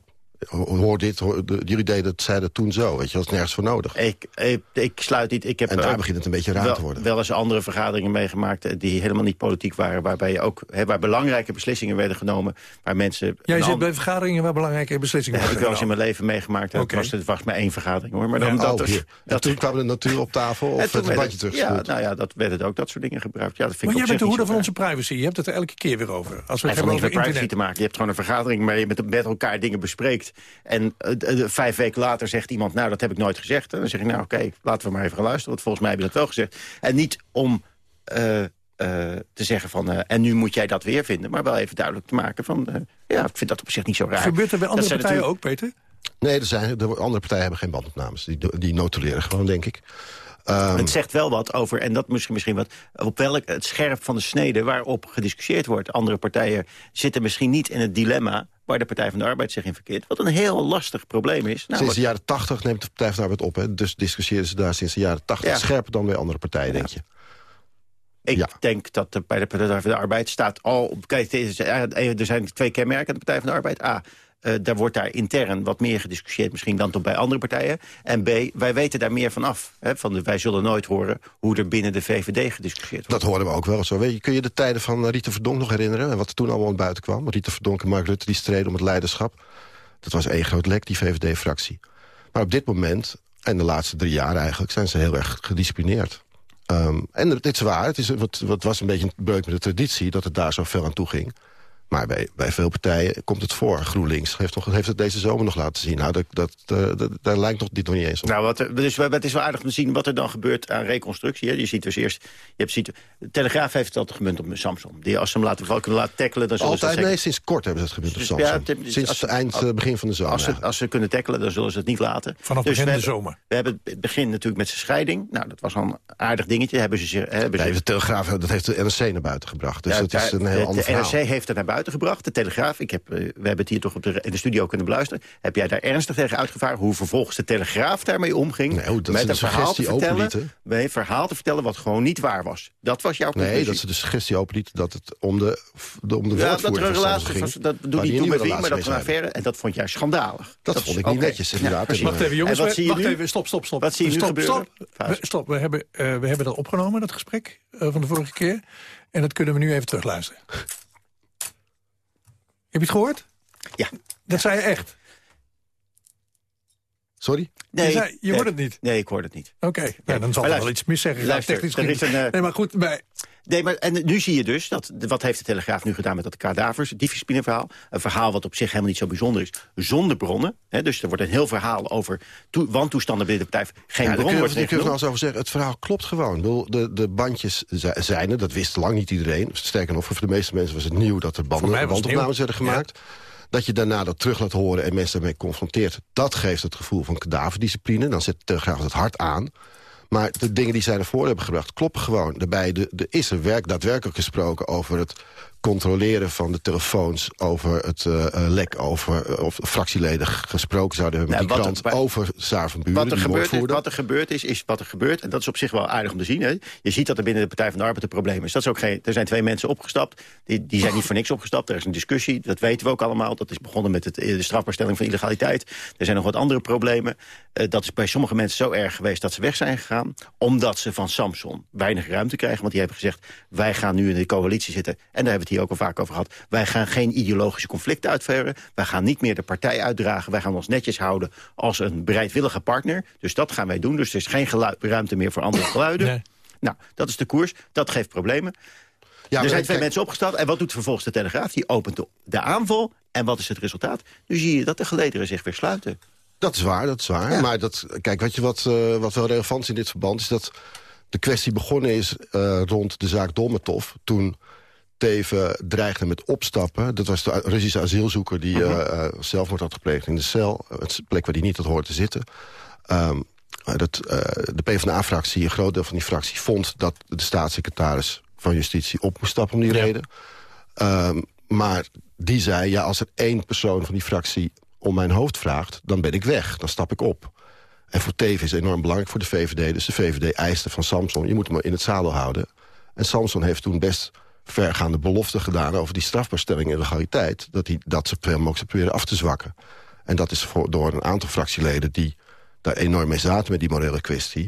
hoor dit, hoor, de- jullie deden het, zeiden het toen zo. Weet je, dat is nergens voor nodig. Ik, ik, ik sluit niet... Ik heb En daar eh, begint het een beetje raar wel, te worden. wel eens andere vergaderingen meegemaakt... eh, die helemaal niet politiek waren. Waarbij je ook, hè, waar belangrijke beslissingen werden genomen. Waar mensen... Jij zit bij vergaderingen waar belangrijke beslissingen Dat heb ik wel eens in worden mijn leven meegemaakt. Dat Oké. was, het was maar één vergadering hoor. Maar dan, Ja, dat, oh, dat, toen kwam de natuur op tafel En of toen het bandje het- Ja, nou ja, dat werd het ook, dat soort dingen gebruikt. Ja, dat vind Maar ik jij bent de hoeder van onze privacy. Je hebt het er elke keer weer over. Als we Het hebben over met privacy te maken. Je hebt gewoon een vergadering waar je met, met elkaar dingen bespreekt. En eh, vijf weken later zegt iemand, nou dat heb ik nooit gezegd. En dan zeg ik, nou oké, laten we maar even gaan luisteren. Want volgens mij heb je dat wel gezegd. En niet om eh, eh, te zeggen van, eh, en nu moet jij dat weer vinden. Maar wel even duidelijk te maken van, eh, ja, ik vind dat op zich niet zo raar. Gebeurt er bij andere partijen natuurlijk- ook, Peter? Nee, er zijn, de andere partijen hebben geen bandopnames. Die, die notuleren gewoon, denk ik. Ehm, Het zegt wel wat over, en dat misschien, misschien wat... op welk het scherp van de snede waarop gediscussieerd wordt. Andere partijen zitten misschien niet in het dilemma... waar de Partij van de Arbeid zich in verkeert. Wat een heel lastig probleem is. Nou, sinds de jaren tachtig neemt de Partij van de Arbeid op. Hè? Dus discussiëren ze daar sinds de jaren tachtig Ja. scherper dan bij andere partijen, denk je. Ik denk dat de, bij de Partij van de Arbeid staat al... Kijk, er zijn twee kenmerken aan de Partij van de Arbeid. A, eh, daar wordt daar intern wat meer gediscussieerd misschien dan toch bij andere partijen. En B, wij weten daar meer van af. Hè, van de, wij zullen nooit horen hoe er binnen de VVD gediscussieerd wordt. Dat horen we ook wel zo. Weet je, kun je de tijden van eh, Rita Verdonk nog herinneren? En wat er toen allemaal buiten kwam? Rita Verdonk en Mark Rutte die streden om het leiderschap. Dat was één groot lek, die VVD-fractie. Maar op dit moment, en de laatste drie jaar eigenlijk... zijn ze heel erg gedisciplineerd. Ehm, en het is waar, het, is, wat was een beetje een breuk met de traditie... dat het daar zo ver aan toe ging. Maar bij, bij veel partijen komt het voor. GroenLinks heeft, nog, heeft het deze zomer nog laten zien. Nou, dat, dat, eh, dat- daar lijkt nog dit nog niet eens op. Nou, wat, er- dus we- het is wel aardig om te zien wat er dan gebeurt aan reconstructie. Hè. Je ziet dus eerst... Je hebt, ziet, de Telegraaf heeft het altijd gemunt op Samsung. Die, als ze hem laten, kunnen laten tackelen... Dan zullen ze dat Altijd, zeker- nee, sinds kort hebben ze het gebeurd op Dus, Samsung. ja, het- sinds als ze- eind, als- eh, begin van de zomer. Als ze, als ze kunnen tackelen, dan zullen ze het niet laten. Vanaf Dus begin de hebben- zomer. We hebben het begin natuurlijk met zijn scheiding. Nou, dat was al een aardig dingetje. Hebben ze, hebben Nee, ze, de Telegraaf, dat heeft de NRC naar buiten gebracht. Dus Ja, dat is een heel de, ander de verhaal. NRC heeft het naar buiten gebracht. De Telegraaf, ik heb, eh, we hebben het hier toch op de, in de studio kunnen beluisteren. Heb jij daar ernstig tegen uitgevaren hoe vervolgens de Telegraaf daarmee omging? Nee, dat met een verhaal te, suggestie vertellen, openlieten. met een verhaal te vertellen wat gewoon niet waar was. Dat was jouw conclusie. Nee, dat ze de suggestie openliet dat het om de, de, om de ja, dat er een van relatie was, ging. dat doe niet die toe met wie, maar dat een affaire. En dat vond jij schandalig. Dat vond ik niet netjes, inderdaad. Wacht even, jongens. Wacht nu? even, stop, stop, stop. Wat zie je nu stop, gebeuren? Stop, we, stop. We, hebben, eh, we hebben dat opgenomen, dat gesprek eh, van de vorige keer. En dat kunnen we nu even terugluisteren. Heb je het gehoord? Ja. Dat zei je echt? Sorry? Je, zei, je nee. hoort het niet? Nee, ik hoor het niet. Oké, nou, dan zal er wel iets mis zeggen. luister, technisch er is gezien. een, eh, Nee, maar goed, bij, Nee, maar en nu zie je dus, dat, wat heeft de Telegraaf nu gedaan met dat kadavers, het verhaal Een verhaal wat op zich helemaal niet zo bijzonder is, zonder bronnen. Hè, dus er wordt een heel verhaal over toe, wantoestanden binnen de partij. Geen Ja, daar bron kun je, alles over zeggen. Het verhaal klopt gewoon. Ik bedoel, De, de bandjes zi- zijn er, dat wist lang niet iedereen. Sterker nog, voor de meeste mensen was het nieuw... dat er banden, bandopnames werden gemaakt. Dat je daarna dat terug laat horen en mensen daarmee confronteert... dat geeft het gevoel van kadaverdiscipline. Dan zet de Telegraaf het hard aan. Maar de dingen die zij naar voren hebben gebracht kloppen gewoon. Daarbij de, de is er werk, daadwerkelijk gesproken over het controleren van de telefoons... over het eh, eh, lek, over eh, of fractieleden gesproken zouden hebben met Nou, die krant... er- over Saar van Buren, Wat er, gebeurd is, wat er gebeurd is, is wat er gebeurt. En dat is op zich wel aardig om te zien. Hè. Je ziet dat er binnen de Partij van de Arbeid een probleem is. Dat is ook geen, er zijn twee mensen opgestapt. Die, die zijn niet voor niks opgestapt. Er is een discussie, dat weten we ook allemaal. Dat is begonnen met het, de strafbaarstelling van illegaliteit. Er zijn nog wat andere problemen. Dat is bij sommige mensen zo erg geweest dat ze weg zijn gegaan. Omdat ze van Samson weinig ruimte krijgen. Want die hebben gezegd, wij gaan nu in de coalitie zitten. En daar hebben we het hier ook al vaak over gehad. Wij gaan geen ideologische conflicten uitverren. Wij gaan niet meer de partij uitdragen. Wij gaan ons netjes houden als een bereidwillige partner. Dus dat gaan wij doen. Dus er is geen ruimte meer voor andere geluiden. Nou, dat is de koers. Dat geeft problemen. maar er zijn twee kijk- mensen opgestapt. En wat doet vervolgens de Telegraaf? Die opent de, de aanval. En wat is het resultaat? Nu zie je dat de gelederen zich weer sluiten. Dat is waar, dat is waar. Maar dat, kijk, weet je wat, eh, wat wel relevant is in dit verband... is dat de kwestie begonnen is eh, rond de zaak Dolmatov... toen Teven dreigde met opstappen. Dat was de Russische asielzoeker die eh, eh, zelfmoord had gepleegd in de cel. Het plek waar hij niet had horen te zitten. Ehm, dat, eh, de PvdA-fractie, een groot deel van die fractie... vond dat de staatssecretaris van Justitie op moest stappen om die reden. Ehm, maar die zei, ja, als er één persoon van die fractie om mijn hoofd vraagt... dan ben ik weg, dan stap ik op. En voor Teven is het enorm belangrijk voor de VVD. Dus de VVD eiste van Samson, je moet hem in het zadel houden. En Samson heeft toen best vergaande beloften gedaan... over die strafbaarstelling en legaliteit... dat hij dat ze veel mogelijk proberen af te zwakken. En dat is door een aantal fractieleden... die daar enorm mee zaten met die morele kwestie...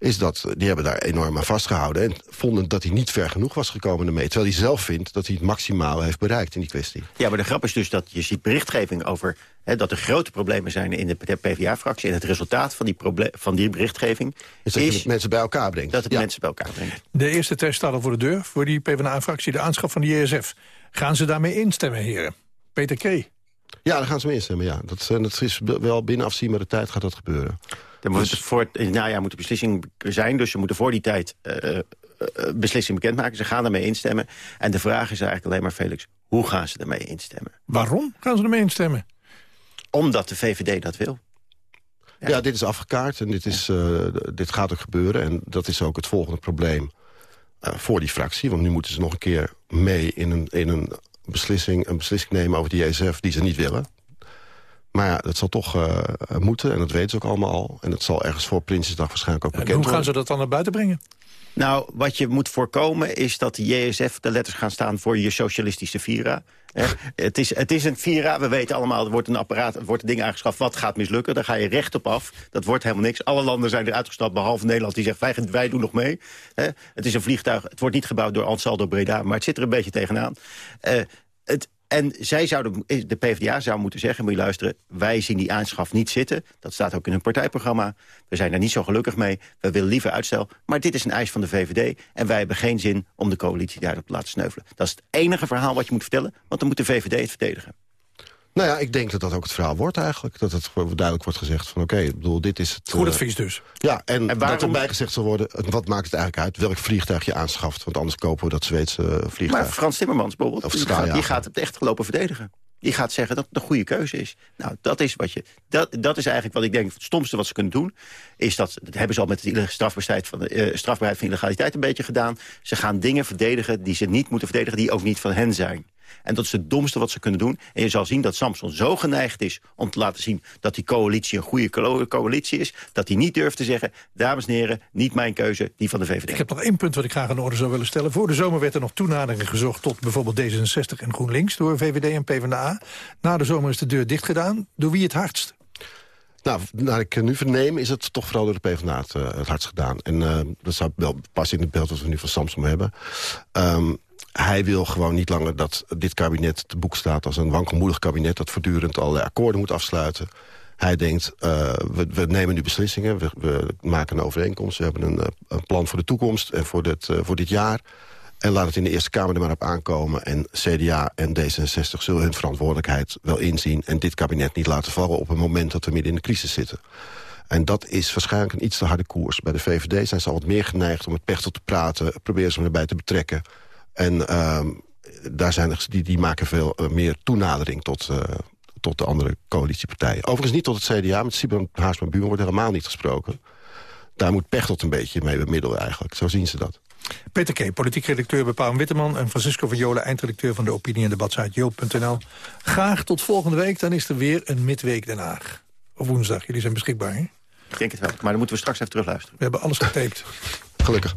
is dat die hebben daar enorm aan vastgehouden... en vonden dat hij niet ver genoeg was gekomen ermee. Terwijl hij zelf vindt dat hij het maximale heeft bereikt in die kwestie. Ja, maar de grap is dus dat je ziet berichtgeving over... Hè, dat er grote problemen zijn in de PvdA-fractie. En het resultaat van die, van die berichtgeving Is dat je het mensen bij elkaar brengt. dat het mensen bij elkaar brengt. de eerste test staat al voor de deur voor die PvdA-fractie. De aanschaf van de JSF. Gaan ze daarmee instemmen, heren? Peter K. Ja, daar gaan ze mee instemmen, ja. Dat, eh, dat is wel binnen afzienbare tijd gaat dat gebeuren. Er moet voor het in het najaar moet de beslissing zijn. Dus ze moeten voor die tijd eh, eh, eh, beslissing bekendmaken. Ze gaan daarmee instemmen. En de vraag is eigenlijk alleen maar, Felix, hoe gaan ze ermee instemmen? Waarom gaan ze ermee instemmen? Omdat de VVD dat wil. Ja, dit is afgekaart en dit, is, eh, dit gaat ook gebeuren. En dat is ook het volgende probleem voor die fractie. Want nu moeten ze nog een keer mee in een, in een, beslissing, een beslissing nemen over die JSF die ze niet willen. Maar ja, dat zal toch eh, moeten en dat weten ze ook allemaal al. En dat zal ergens voor Prinsjesdag waarschijnlijk ook En bekend hoe gaan worden. ze dat dan naar buiten brengen? Nou, wat je moet voorkomen is dat de JSF de letters gaan staan voor je socialistische Vira. Hè? het, is, het is een Vira, we weten allemaal, er wordt een apparaat, er wordt een ding aangeschaft, wat gaat mislukken? Daar ga je recht op af, dat wordt helemaal niks. Alle landen zijn eruit gestapt, behalve Nederland, die zegt wij, wij doen nog mee. Hè? Het is een vliegtuig, het wordt niet gebouwd door Ansaldo Breda, maar het zit er een beetje tegenaan. Eh, het, en zij zouden, de PvdA zou moeten zeggen, moet je luisteren... wij zien die aanschaf niet zitten. Dat staat ook in hun partijprogramma. We zijn daar niet zo gelukkig mee. We willen liever uitstel. Maar dit is een eis van de VVD. En wij hebben geen zin om de coalitie daarop te laten sneuvelen. Dat is het enige verhaal wat je moet vertellen. Want dan moet de VVD het verdedigen. Nou ja, ik denk dat dat ook het verhaal wordt eigenlijk. Dat het duidelijk wordt gezegd van oké, ik bedoel, dit is het... Goed eh, advies dus. Ja, en, En waarom- dat erbij gezegd zal worden, wat maakt het eigenlijk uit? Welk vliegtuig je aanschaft? Want anders kopen we dat Zweedse eh, vliegtuig. Maar Frans Timmermans bijvoorbeeld, Of die gaat, die gaat het echt lopen verdedigen. Die gaat zeggen dat het een goede keuze is. Nou, dat is, wat je, dat, dat is eigenlijk wat ik denk het stomste wat ze kunnen doen. Is dat, dat hebben ze al met de strafbaarheid van, de, eh, strafbaarheid van illegaliteit een beetje gedaan. Ze gaan dingen verdedigen die ze niet moeten verdedigen, die ook niet van hen zijn. En dat is het domste wat ze kunnen doen. En je zal zien dat Samson zo geneigd is om te laten zien... dat die coalitie een goede co- coalitie is. Dat hij niet durft te zeggen... dames en heren, niet mijn keuze, die van de VVD. Ik heb nog één punt wat ik graag aan de orde zou willen stellen. Voor de zomer werd er nog toenadering gezocht tot bijvoorbeeld D66 en GroenLinks... door VVD en PvdA. Na de zomer is de deur dicht gedaan. Door wie het hardst? Nou, naar ik nu verneem is het toch vooral door de PvdA het, eh, het hardst gedaan. En eh, dat zou wel passen in het beeld wat we nu van Samsom hebben. Ehm, hij wil gewoon niet langer dat dit kabinet te boek staat als een wankelmoedig kabinet... dat voortdurend allerlei akkoorden moet afsluiten. Hij denkt, eh, we, we nemen nu beslissingen, we, we maken een overeenkomst... we hebben een, eh, een plan voor de toekomst en voor dit, eh, voor dit jaar... En laat het in de Eerste Kamer er maar op aankomen. En CDA en D66 zullen hun verantwoordelijkheid wel inzien... en dit kabinet niet laten vallen op een moment dat we midden in de crisis zitten. En dat is waarschijnlijk een iets te harde koers. Bij de VVD zijn ze al wat meer geneigd om met Pechtel te praten... proberen ze erbij te betrekken. En ehm, daar zijn er, die, die maken veel eh, meer toenadering tot, eh, tot de andere coalitiepartijen. Overigens niet tot het CDA, met Sibran Haasma Buren wordt helemaal niet gesproken. Daar moet Pechtold een beetje mee bemiddelen eigenlijk. Zo zien ze dat. Peter K., politiek redacteur bij Paul Witteman... en Francisco van Jolen, eindredacteur van de opinie- en debatsite joop.nl. Graag tot volgende week, dan is er weer een midweek Den Haag. Of woensdag, jullie zijn beschikbaar, hè? Ik denk het wel, maar dan moeten we straks even terugluisteren. We hebben alles getaped. Gelukkig.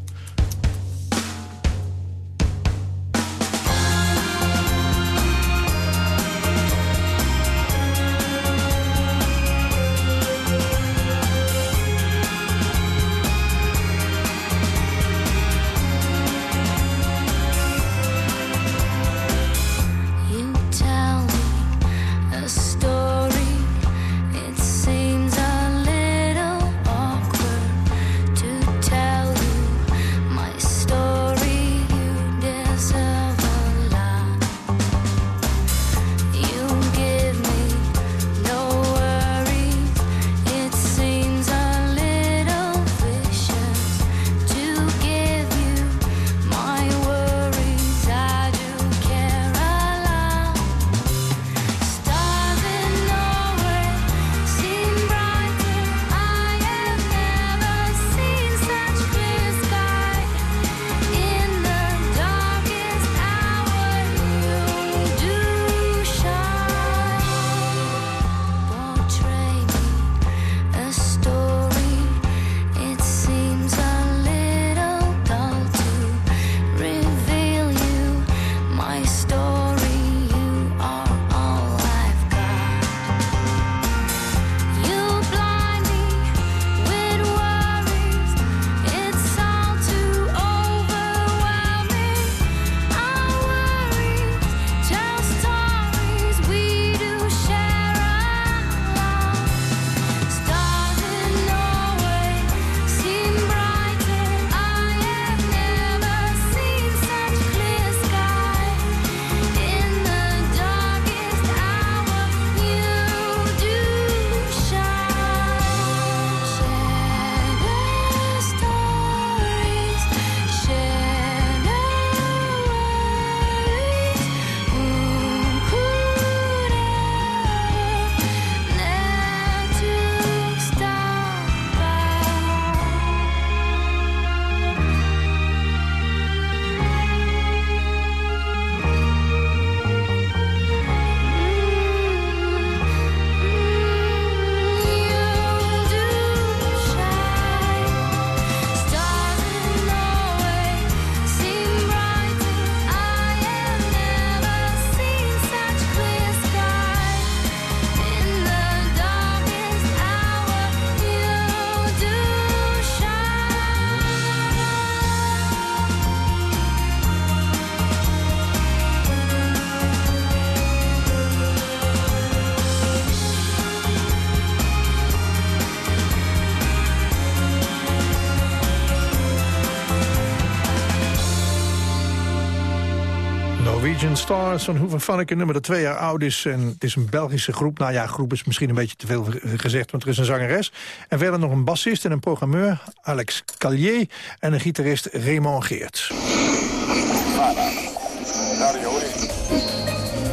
Norwegian Stars van Hoeven Vanneke, nummer dat twee jaar oud is. En het is een Belgische groep. Nou ja, groep is misschien een beetje te veel gezegd, want er is een zangeres. En verder nog een bassist en een programmeur, Alex Callier. En een gitarist, Raymond Geert.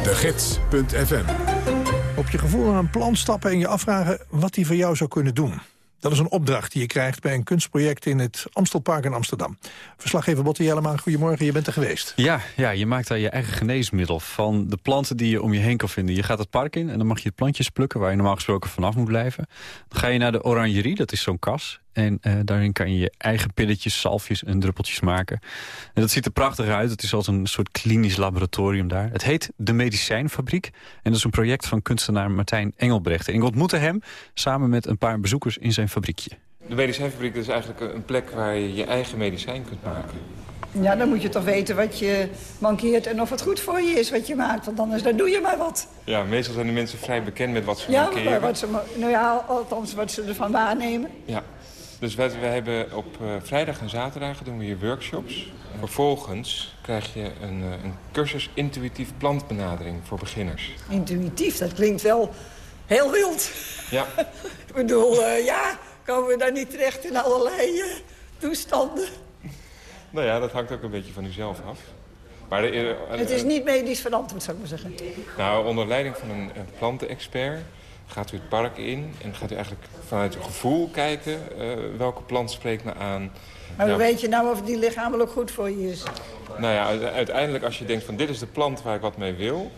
De Gids.fm Op je gevoel naar een plan stappen en je afvragen wat hij voor jou zou kunnen doen. Dat is een opdracht die je krijgt bij een kunstproject in het Amstelpark in Amsterdam. Verslaggever Botte Jellema, goedemorgen, je bent er geweest. Ja, ja, je maakt daar je eigen geneesmiddel van de planten die je om je heen kan vinden. Je gaat het park in en dan mag je plantjes plukken waar je normaal gesproken vanaf moet blijven. Dan ga je naar de orangerie, dat is zo'n kas. En eh, daarin kan je je eigen pilletjes, salfjes en druppeltjes maken. En dat ziet er prachtig uit. Het is als een soort klinisch laboratorium daar. Het heet De Medicijnfabriek. En dat is een project van kunstenaar Martijn Engelbrecht. En ik ontmoette hem samen met een paar bezoekers in zijn fabriekje. De medicijnfabriek is eigenlijk een plek waar je je eigen medicijn kunt maken. Ja, dan moet je toch weten wat je mankeert en of het goed voor je is wat je maakt. Want anders dan doe je maar wat. Ja, meestal zijn de mensen vrij bekend met wat ze Ja, mankeren. maar wat ze, nou ja, althans wat ze ervan waarnemen. Ja. Dus wij, wij hebben op eh, vrijdag en zaterdag doen we hier workshops. Vervolgens krijg je een, eh, een cursus intuïtief plantbenadering voor beginners. Intuïtief, dat klinkt wel heel wild. Ja. Ik bedoel, eh, ja, komen we daar niet terecht in allerlei toestanden? Nou ja, dat hangt ook een beetje van uzelf af. Maar de, Het is niet medisch verantwoord, zou ik maar zeggen. Nou, onder leiding van een, een plantenexpert gaat u het park in... en gaat u eigenlijk vanuit uw gevoel kijken eh, welke plant spreekt me aan. Maar hoe Nou, weet je nou of die lichamelijk goed voor je is? Nou ja, uiteindelijk als je denkt van dit is de plant waar ik wat mee wil...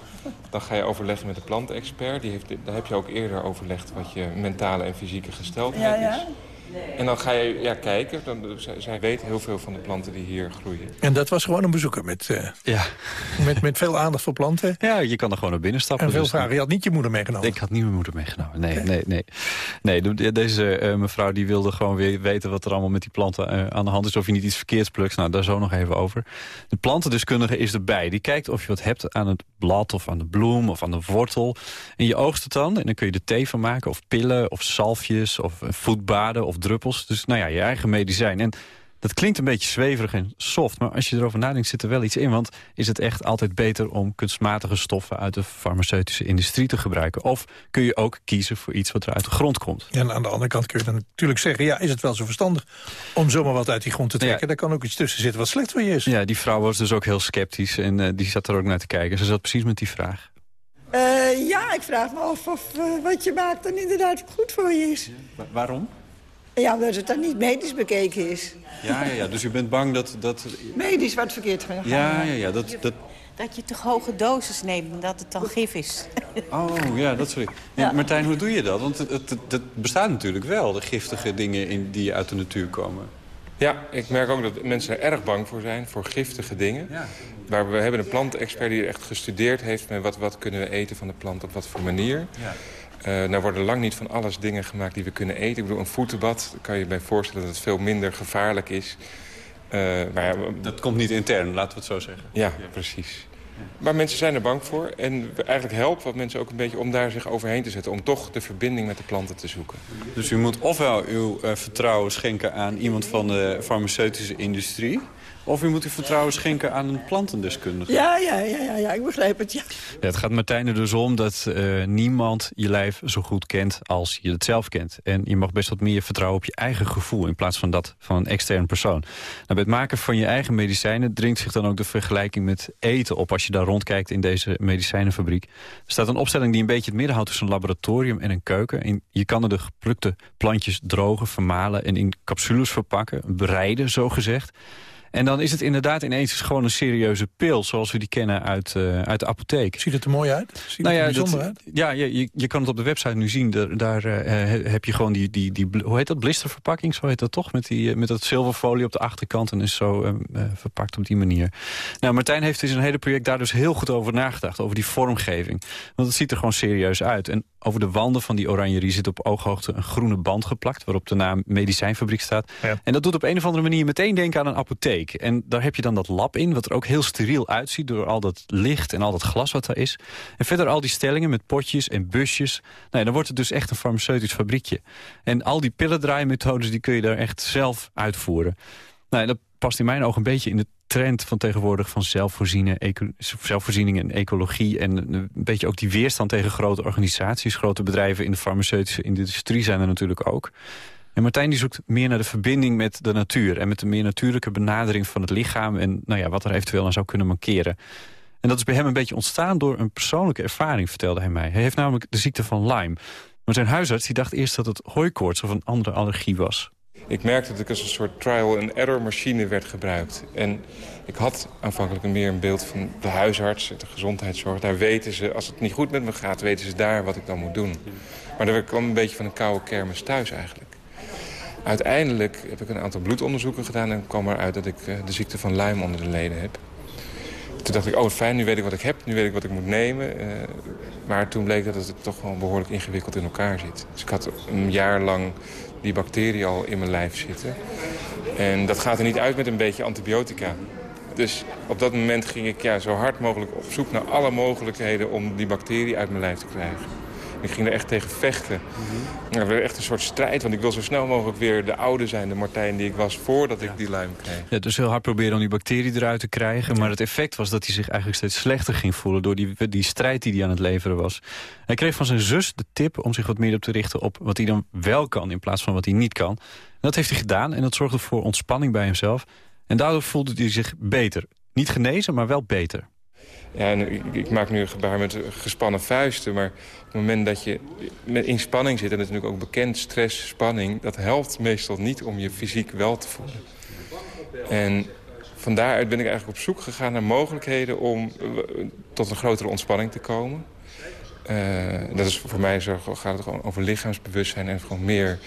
dan ga je overleggen met de plantenexpert. Die heeft, daar heb je ook eerder overlegd wat je mentale en fysieke gesteldheid Ja, ja. is. En dan ga je ja, kijken. Dan, zij, zij weten heel veel van de planten die hier groeien. En dat was gewoon een bezoeker met, eh, Ja. met, met veel aandacht voor planten. Ja, je kan er gewoon naar binnen stappen. En veel Dus vragen. Je had niet je moeder meegenomen. Ik had niet mijn moeder meegenomen. Nee, nee, nee. nee de- deze eh, mevrouw die wilde gewoon weer weten wat er allemaal met die planten eh, aan de hand is. Of je niet iets verkeerds plukt. Nou, daar zo nog even over. De plantendeskundige is erbij. Die kijkt of je wat hebt aan het blad of aan de bloem of aan de wortel. En je oogst het dan. En dan kun je er thee van maken. Of pillen of salfjes of voetbaden of druppels. Dus nou ja, je eigen medicijn. En dat klinkt een beetje zweverig en soft, maar als je erover nadenkt zit er wel iets in. Want is het echt altijd beter om kunstmatige stoffen uit de farmaceutische industrie te gebruiken? Of kun je ook kiezen voor iets wat er uit de grond komt? En aan de andere kant kun je dan natuurlijk zeggen... ja, is het wel zo verstandig om zomaar wat uit die grond te trekken? Daar kan ook iets tussen zitten wat slecht voor je is. Ja, die vrouw was dus ook heel sceptisch en eh, die zat er ook naar te kijken. Ze zat precies met die vraag. Eh, ja, ik vraag me af of eh, wat je maakt dan inderdaad goed voor je is. waarom? Ja, omdat het dan niet medisch bekeken is. Ja, ja, ja, dus u bent bang dat... dat Medisch wat verkeerd gaat. ja, ja, ja, dat, dat, Dat je te hoge doses neemt en dat het dan gif is. oh ja, dat sorry. En Martijn, hoe doe je dat? Want het, het, het- bestaat natuurlijk wel, de giftige dingen in, die uit de natuur komen. Ja, ik merk ook dat mensen er erg bang voor zijn, voor giftige dingen. Ja. Maar we hebben een plantenexpert die echt gestudeerd heeft... met wat, wat kunnen we eten van de plant, op wat voor manier. Ja. Eh nou worden lang niet van alles dingen gemaakt die we kunnen eten. Ik bedoel, een voetenbad kan je bij voorstellen dat het veel minder gevaarlijk is. Eh, maar ja, Dat komt niet intern, laten we het zo zeggen. ja, precies. Maar mensen zijn er bang voor. En eigenlijk helpt wat mensen ook een beetje om daar zich overheen te zetten. Om toch de verbinding met de planten te zoeken. Dus u moet ofwel uw eh, vertrouwen schenken aan iemand van de farmaceutische industrie... of u moet uw vertrouwen schenken aan een plantendeskundige. Ja, ja, ja, ja, ja, ik begrijp het, ja. Ja, het gaat Martijn er dus om dat eh, niemand je lijf zo goed kent als je het zelf kent. En je mag best wat meer vertrouwen op je eigen gevoel... in plaats van dat van een extern persoon. Nou, bij het maken van je eigen medicijnen dringt zich dan ook de vergelijking met eten op... als je daar rondkijkt in deze medicijnenfabriek. Staat een opstelling die een beetje het midden houdt tussen een laboratorium en een keuken. En je kan er de geplukte plantjes drogen, vermalen en in capsules verpakken. Bereiden, zo gezegd. En dan is het inderdaad ineens gewoon een serieuze pil... zoals we die kennen uit, eh, uit de apotheek. Ziet het er mooi uit? Ziet Nou het ja, er bijzonder dat- uit? ja je, je, kan het op de website nu zien. Daar, daar eh, heb je gewoon die, die, die, hoe heet dat, blisterverpakking, zo heet dat toch? Met, die, eh, met dat zilverfolie op de achterkant en is zo eh, eh, verpakt op die manier. Nou, Martijn heeft in zijn hele project daar dus heel goed over nagedacht. Over die vormgeving. Want het ziet er gewoon serieus uit. En over de wanden van die oranjerie zit op ooghoogte een groene band geplakt... waarop de naam medicijnfabriek staat. En dat doet op een of andere manier meteen denken aan een apotheek. En daar heb je dan dat lab in, wat er ook heel steriel uitziet... door al dat licht en al dat glas wat daar is. En verder al die stellingen met potjes en busjes. Nou, dan wordt het dus echt een farmaceutisch fabriekje. En al die pillendraaimethodes die kun je daar echt zelf uitvoeren. Nou, dat past in mijn ogen een beetje in de trend van tegenwoordig... van zelfvoorziening, en ecologie... en een beetje ook die weerstand tegen grote organisaties... grote bedrijven in de farmaceutische industrie zijn er natuurlijk ook. En Martijn die zoekt meer naar de verbinding met de natuur... en met een meer natuurlijke benadering van het lichaam... en nou ja, wat er eventueel aan zou kunnen mankeren. En dat is bij hem een beetje ontstaan door een persoonlijke ervaring, vertelde hij mij. Hij heeft namelijk de ziekte van Lyme. Maar zijn huisarts die dacht eerst dat het hooikoorts of een andere allergie was. Ik merkte dat ik als een soort trial-and-error machine werd gebruikt. En ik had aanvankelijk meer een beeld van de huisarts, de gezondheidszorg. Daar weten ze, als het niet goed met me gaat, weten ze daar wat ik dan moet doen. Maar daar kwam een beetje van een koude kermis thuis eigenlijk. Uiteindelijk heb ik een aantal bloedonderzoeken gedaan... en kwam eruit dat ik eh, de ziekte van Lyme onder de leden heb. Toen dacht ik, oh fijn, nu weet ik wat ik heb, nu weet ik wat ik moet nemen. Uh, maar toen bleek dat het toch wel behoorlijk ingewikkeld in elkaar zit. Dus ik had een jaar lang die bacterie al in mijn lijf zitten. En dat gaat er niet uit met een beetje antibiotica. Dus op dat moment ging ik ja, zo hard mogelijk op zoek naar alle mogelijkheden... om die bacterie uit mijn lijf te krijgen. Ik ging er echt tegen vechten. Mm Het werd echt een soort strijd, want ik wil zo snel mogelijk weer de oude zijn, de Martijn die ik was voordat ik die luim kreeg. Ja, dus heel hard proberen om die bacterie eruit te krijgen. Maar het effect was dat hij zich eigenlijk steeds slechter ging voelen... door die, die strijd die hij aan het leveren was. Hij kreeg van zijn zus de tip om zich wat meer op te richten op wat hij dan wel kan... in plaats van wat hij niet kan. En dat heeft hij gedaan en dat zorgde voor ontspanning bij hemzelf. En daardoor voelde hij zich beter. Niet genezen, maar wel beter. Ja, en ik, ik, maak nu een gebaar met gespannen vuisten. Maar op het moment dat je met in spanning zit... en dat is natuurlijk ook bekend, stress, spanning... dat helpt meestal niet om je fysiek wel te voelen. En van daaruit ben ik eigenlijk op zoek gegaan naar mogelijkheden... om tot een grotere ontspanning te komen. Uh, dat is voor mij zo, gaat het gewoon over lichaamsbewustzijn... en gewoon meer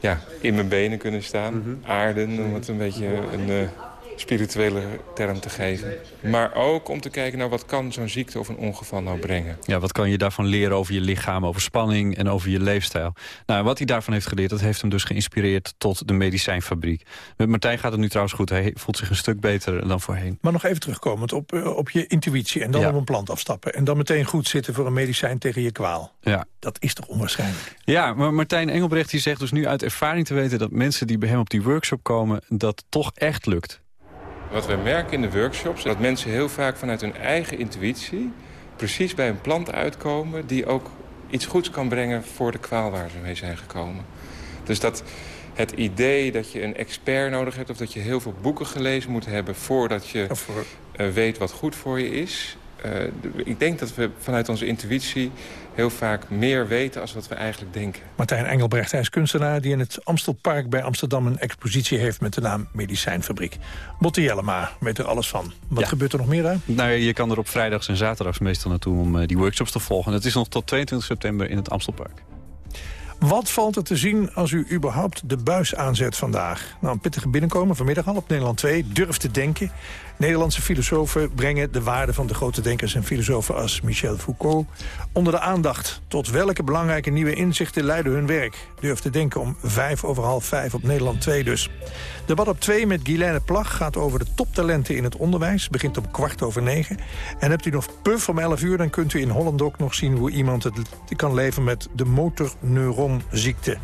ja, in mijn benen kunnen staan. -hmm. Aarden, om het een beetje een... Uh, spirituele term te geven. Maar ook om te kijken naar wat kan zo'n ziekte of een ongeval nou brengen. Ja, wat kan je daarvan leren over je lichaam, over spanning en over je leefstijl. Nou, wat hij daarvan heeft geleerd, dat heeft hem dus geïnspireerd tot de medicijnfabriek. Met Martijn gaat het nu trouwens goed. Hij voelt zich een stuk beter dan voorheen. Maar nog even terugkomend op, uh, op je intuïtie en dan ja. op een plant afstappen. En dan meteen goed zitten voor een medicijn tegen je kwaal. Ja. Dat is toch onwaarschijnlijk? Ja, maar Martijn Engelbrecht die zegt dus nu uit ervaring te weten... dat mensen die bij hem op die workshop komen, dat toch echt lukt. Wat we merken in de workshops, dat mensen heel vaak vanuit hun eigen intuïtie... precies bij een plant uitkomen die ook iets goeds kan brengen voor de kwaal waar ze mee zijn gekomen. Dus dat het idee dat je een expert nodig hebt... of dat je heel veel boeken gelezen moet hebben voordat je uh, weet wat goed voor je is... Uh, ik denk dat we vanuit onze intuïtie heel vaak meer weten als wat we eigenlijk denken. Martijn Engelbrecht, hij is kunstenaar die in het Amstelpark bij Amsterdam een expositie heeft met de naam Medicijnfabriek. Botte Jellema weet er alles van. Wat ja. gebeurt er nog meer daar? Nou, je kan er op vrijdags en zaterdags meestal naartoe om uh, die workshops te volgen. Het is nog tot 22 september in het Amstelpark. Wat valt er te zien als u überhaupt de buis aanzet vandaag? Nou, een pittige binnenkomen vanmiddag al op Nederland 2. Durf te denken. Nederlandse filosofen brengen de waarde van de grote denkers en filosofen als Michel Foucault onder de aandacht. Tot welke belangrijke nieuwe inzichten leiden hun werk? Durf te denken om vijf over half vijf op Nederland 2 dus. Debat op 2 met Guylaine Plag gaat over de toptalenten in het onderwijs. Begint om kwart over negen. En hebt u nog puff om 11 uur, dan kunt u in Holland ook nog zien... hoe iemand het kan leven met de motorneuronziekte.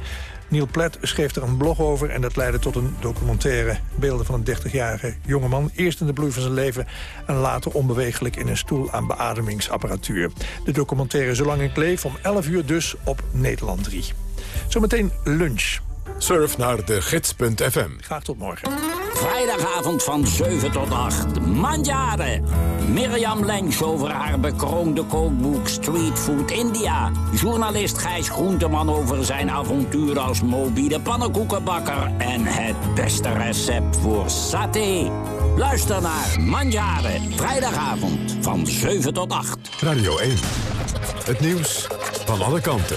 Neil Platt schreef er een blog over en dat leidde tot een documentaire. Beelden van een 30-jarige jongeman, eerst in de bloei van zijn leven... en later onbewegelijk in een stoel aan beademingsapparatuur. De documentaire Zolang ik leef, om 11 uur dus op Nederland 3. Zometeen lunch. Surf naar de gids.fm. Graag tot morgen. Vrijdagavond van 7 tot 8. Mandjaren. Mirjam Lengs over haar bekroonde kookboek Street Food India. Journalist Gijs Groenteman over zijn avontuur als mobiele pannenkoekenbakker. En het beste recept voor saté. Luister naar Mandjaren. Vrijdagavond van 7 tot 8. Radio 1. Het nieuws van alle kanten.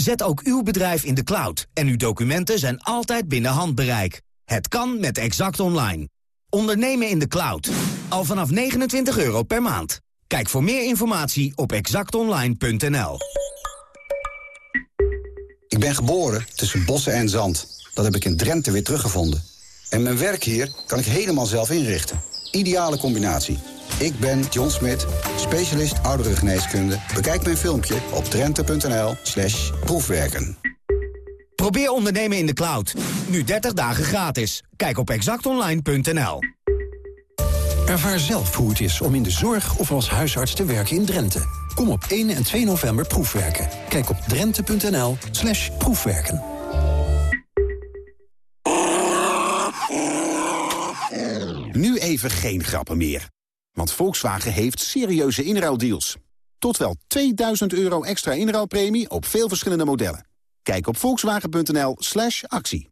Zet ook uw bedrijf in de cloud en uw documenten zijn altijd binnen handbereik. Het kan met Exact Online. Ondernemen in de cloud. Al vanaf 29 euro per maand. Kijk voor meer informatie op exactonline.nl. Ik ben geboren tussen bossen en zand. Dat heb ik in Drenthe weer teruggevonden. En mijn werk hier kan ik helemaal zelf inrichten. Ideale combinatie. Ik ben John Smit, specialist ouderengeneeskunde. Bekijk mijn filmpje op drenthe.nl slash proefwerken. Probeer ondernemen in de cloud. Nu 30 dagen gratis. Kijk op exactonline.nl. Ervaar zelf hoe het is om in de zorg of als huisarts te werken in Drenthe. Kom op 1 en 2 november proefwerken. Kijk op drenthe.nl slash proefwerken. Nu even geen grappen meer. Want Volkswagen heeft serieuze inruildeals. Tot wel 2000 euro extra inruilpremie op veel verschillende modellen. Kijk op volkswagen.nl slash actie.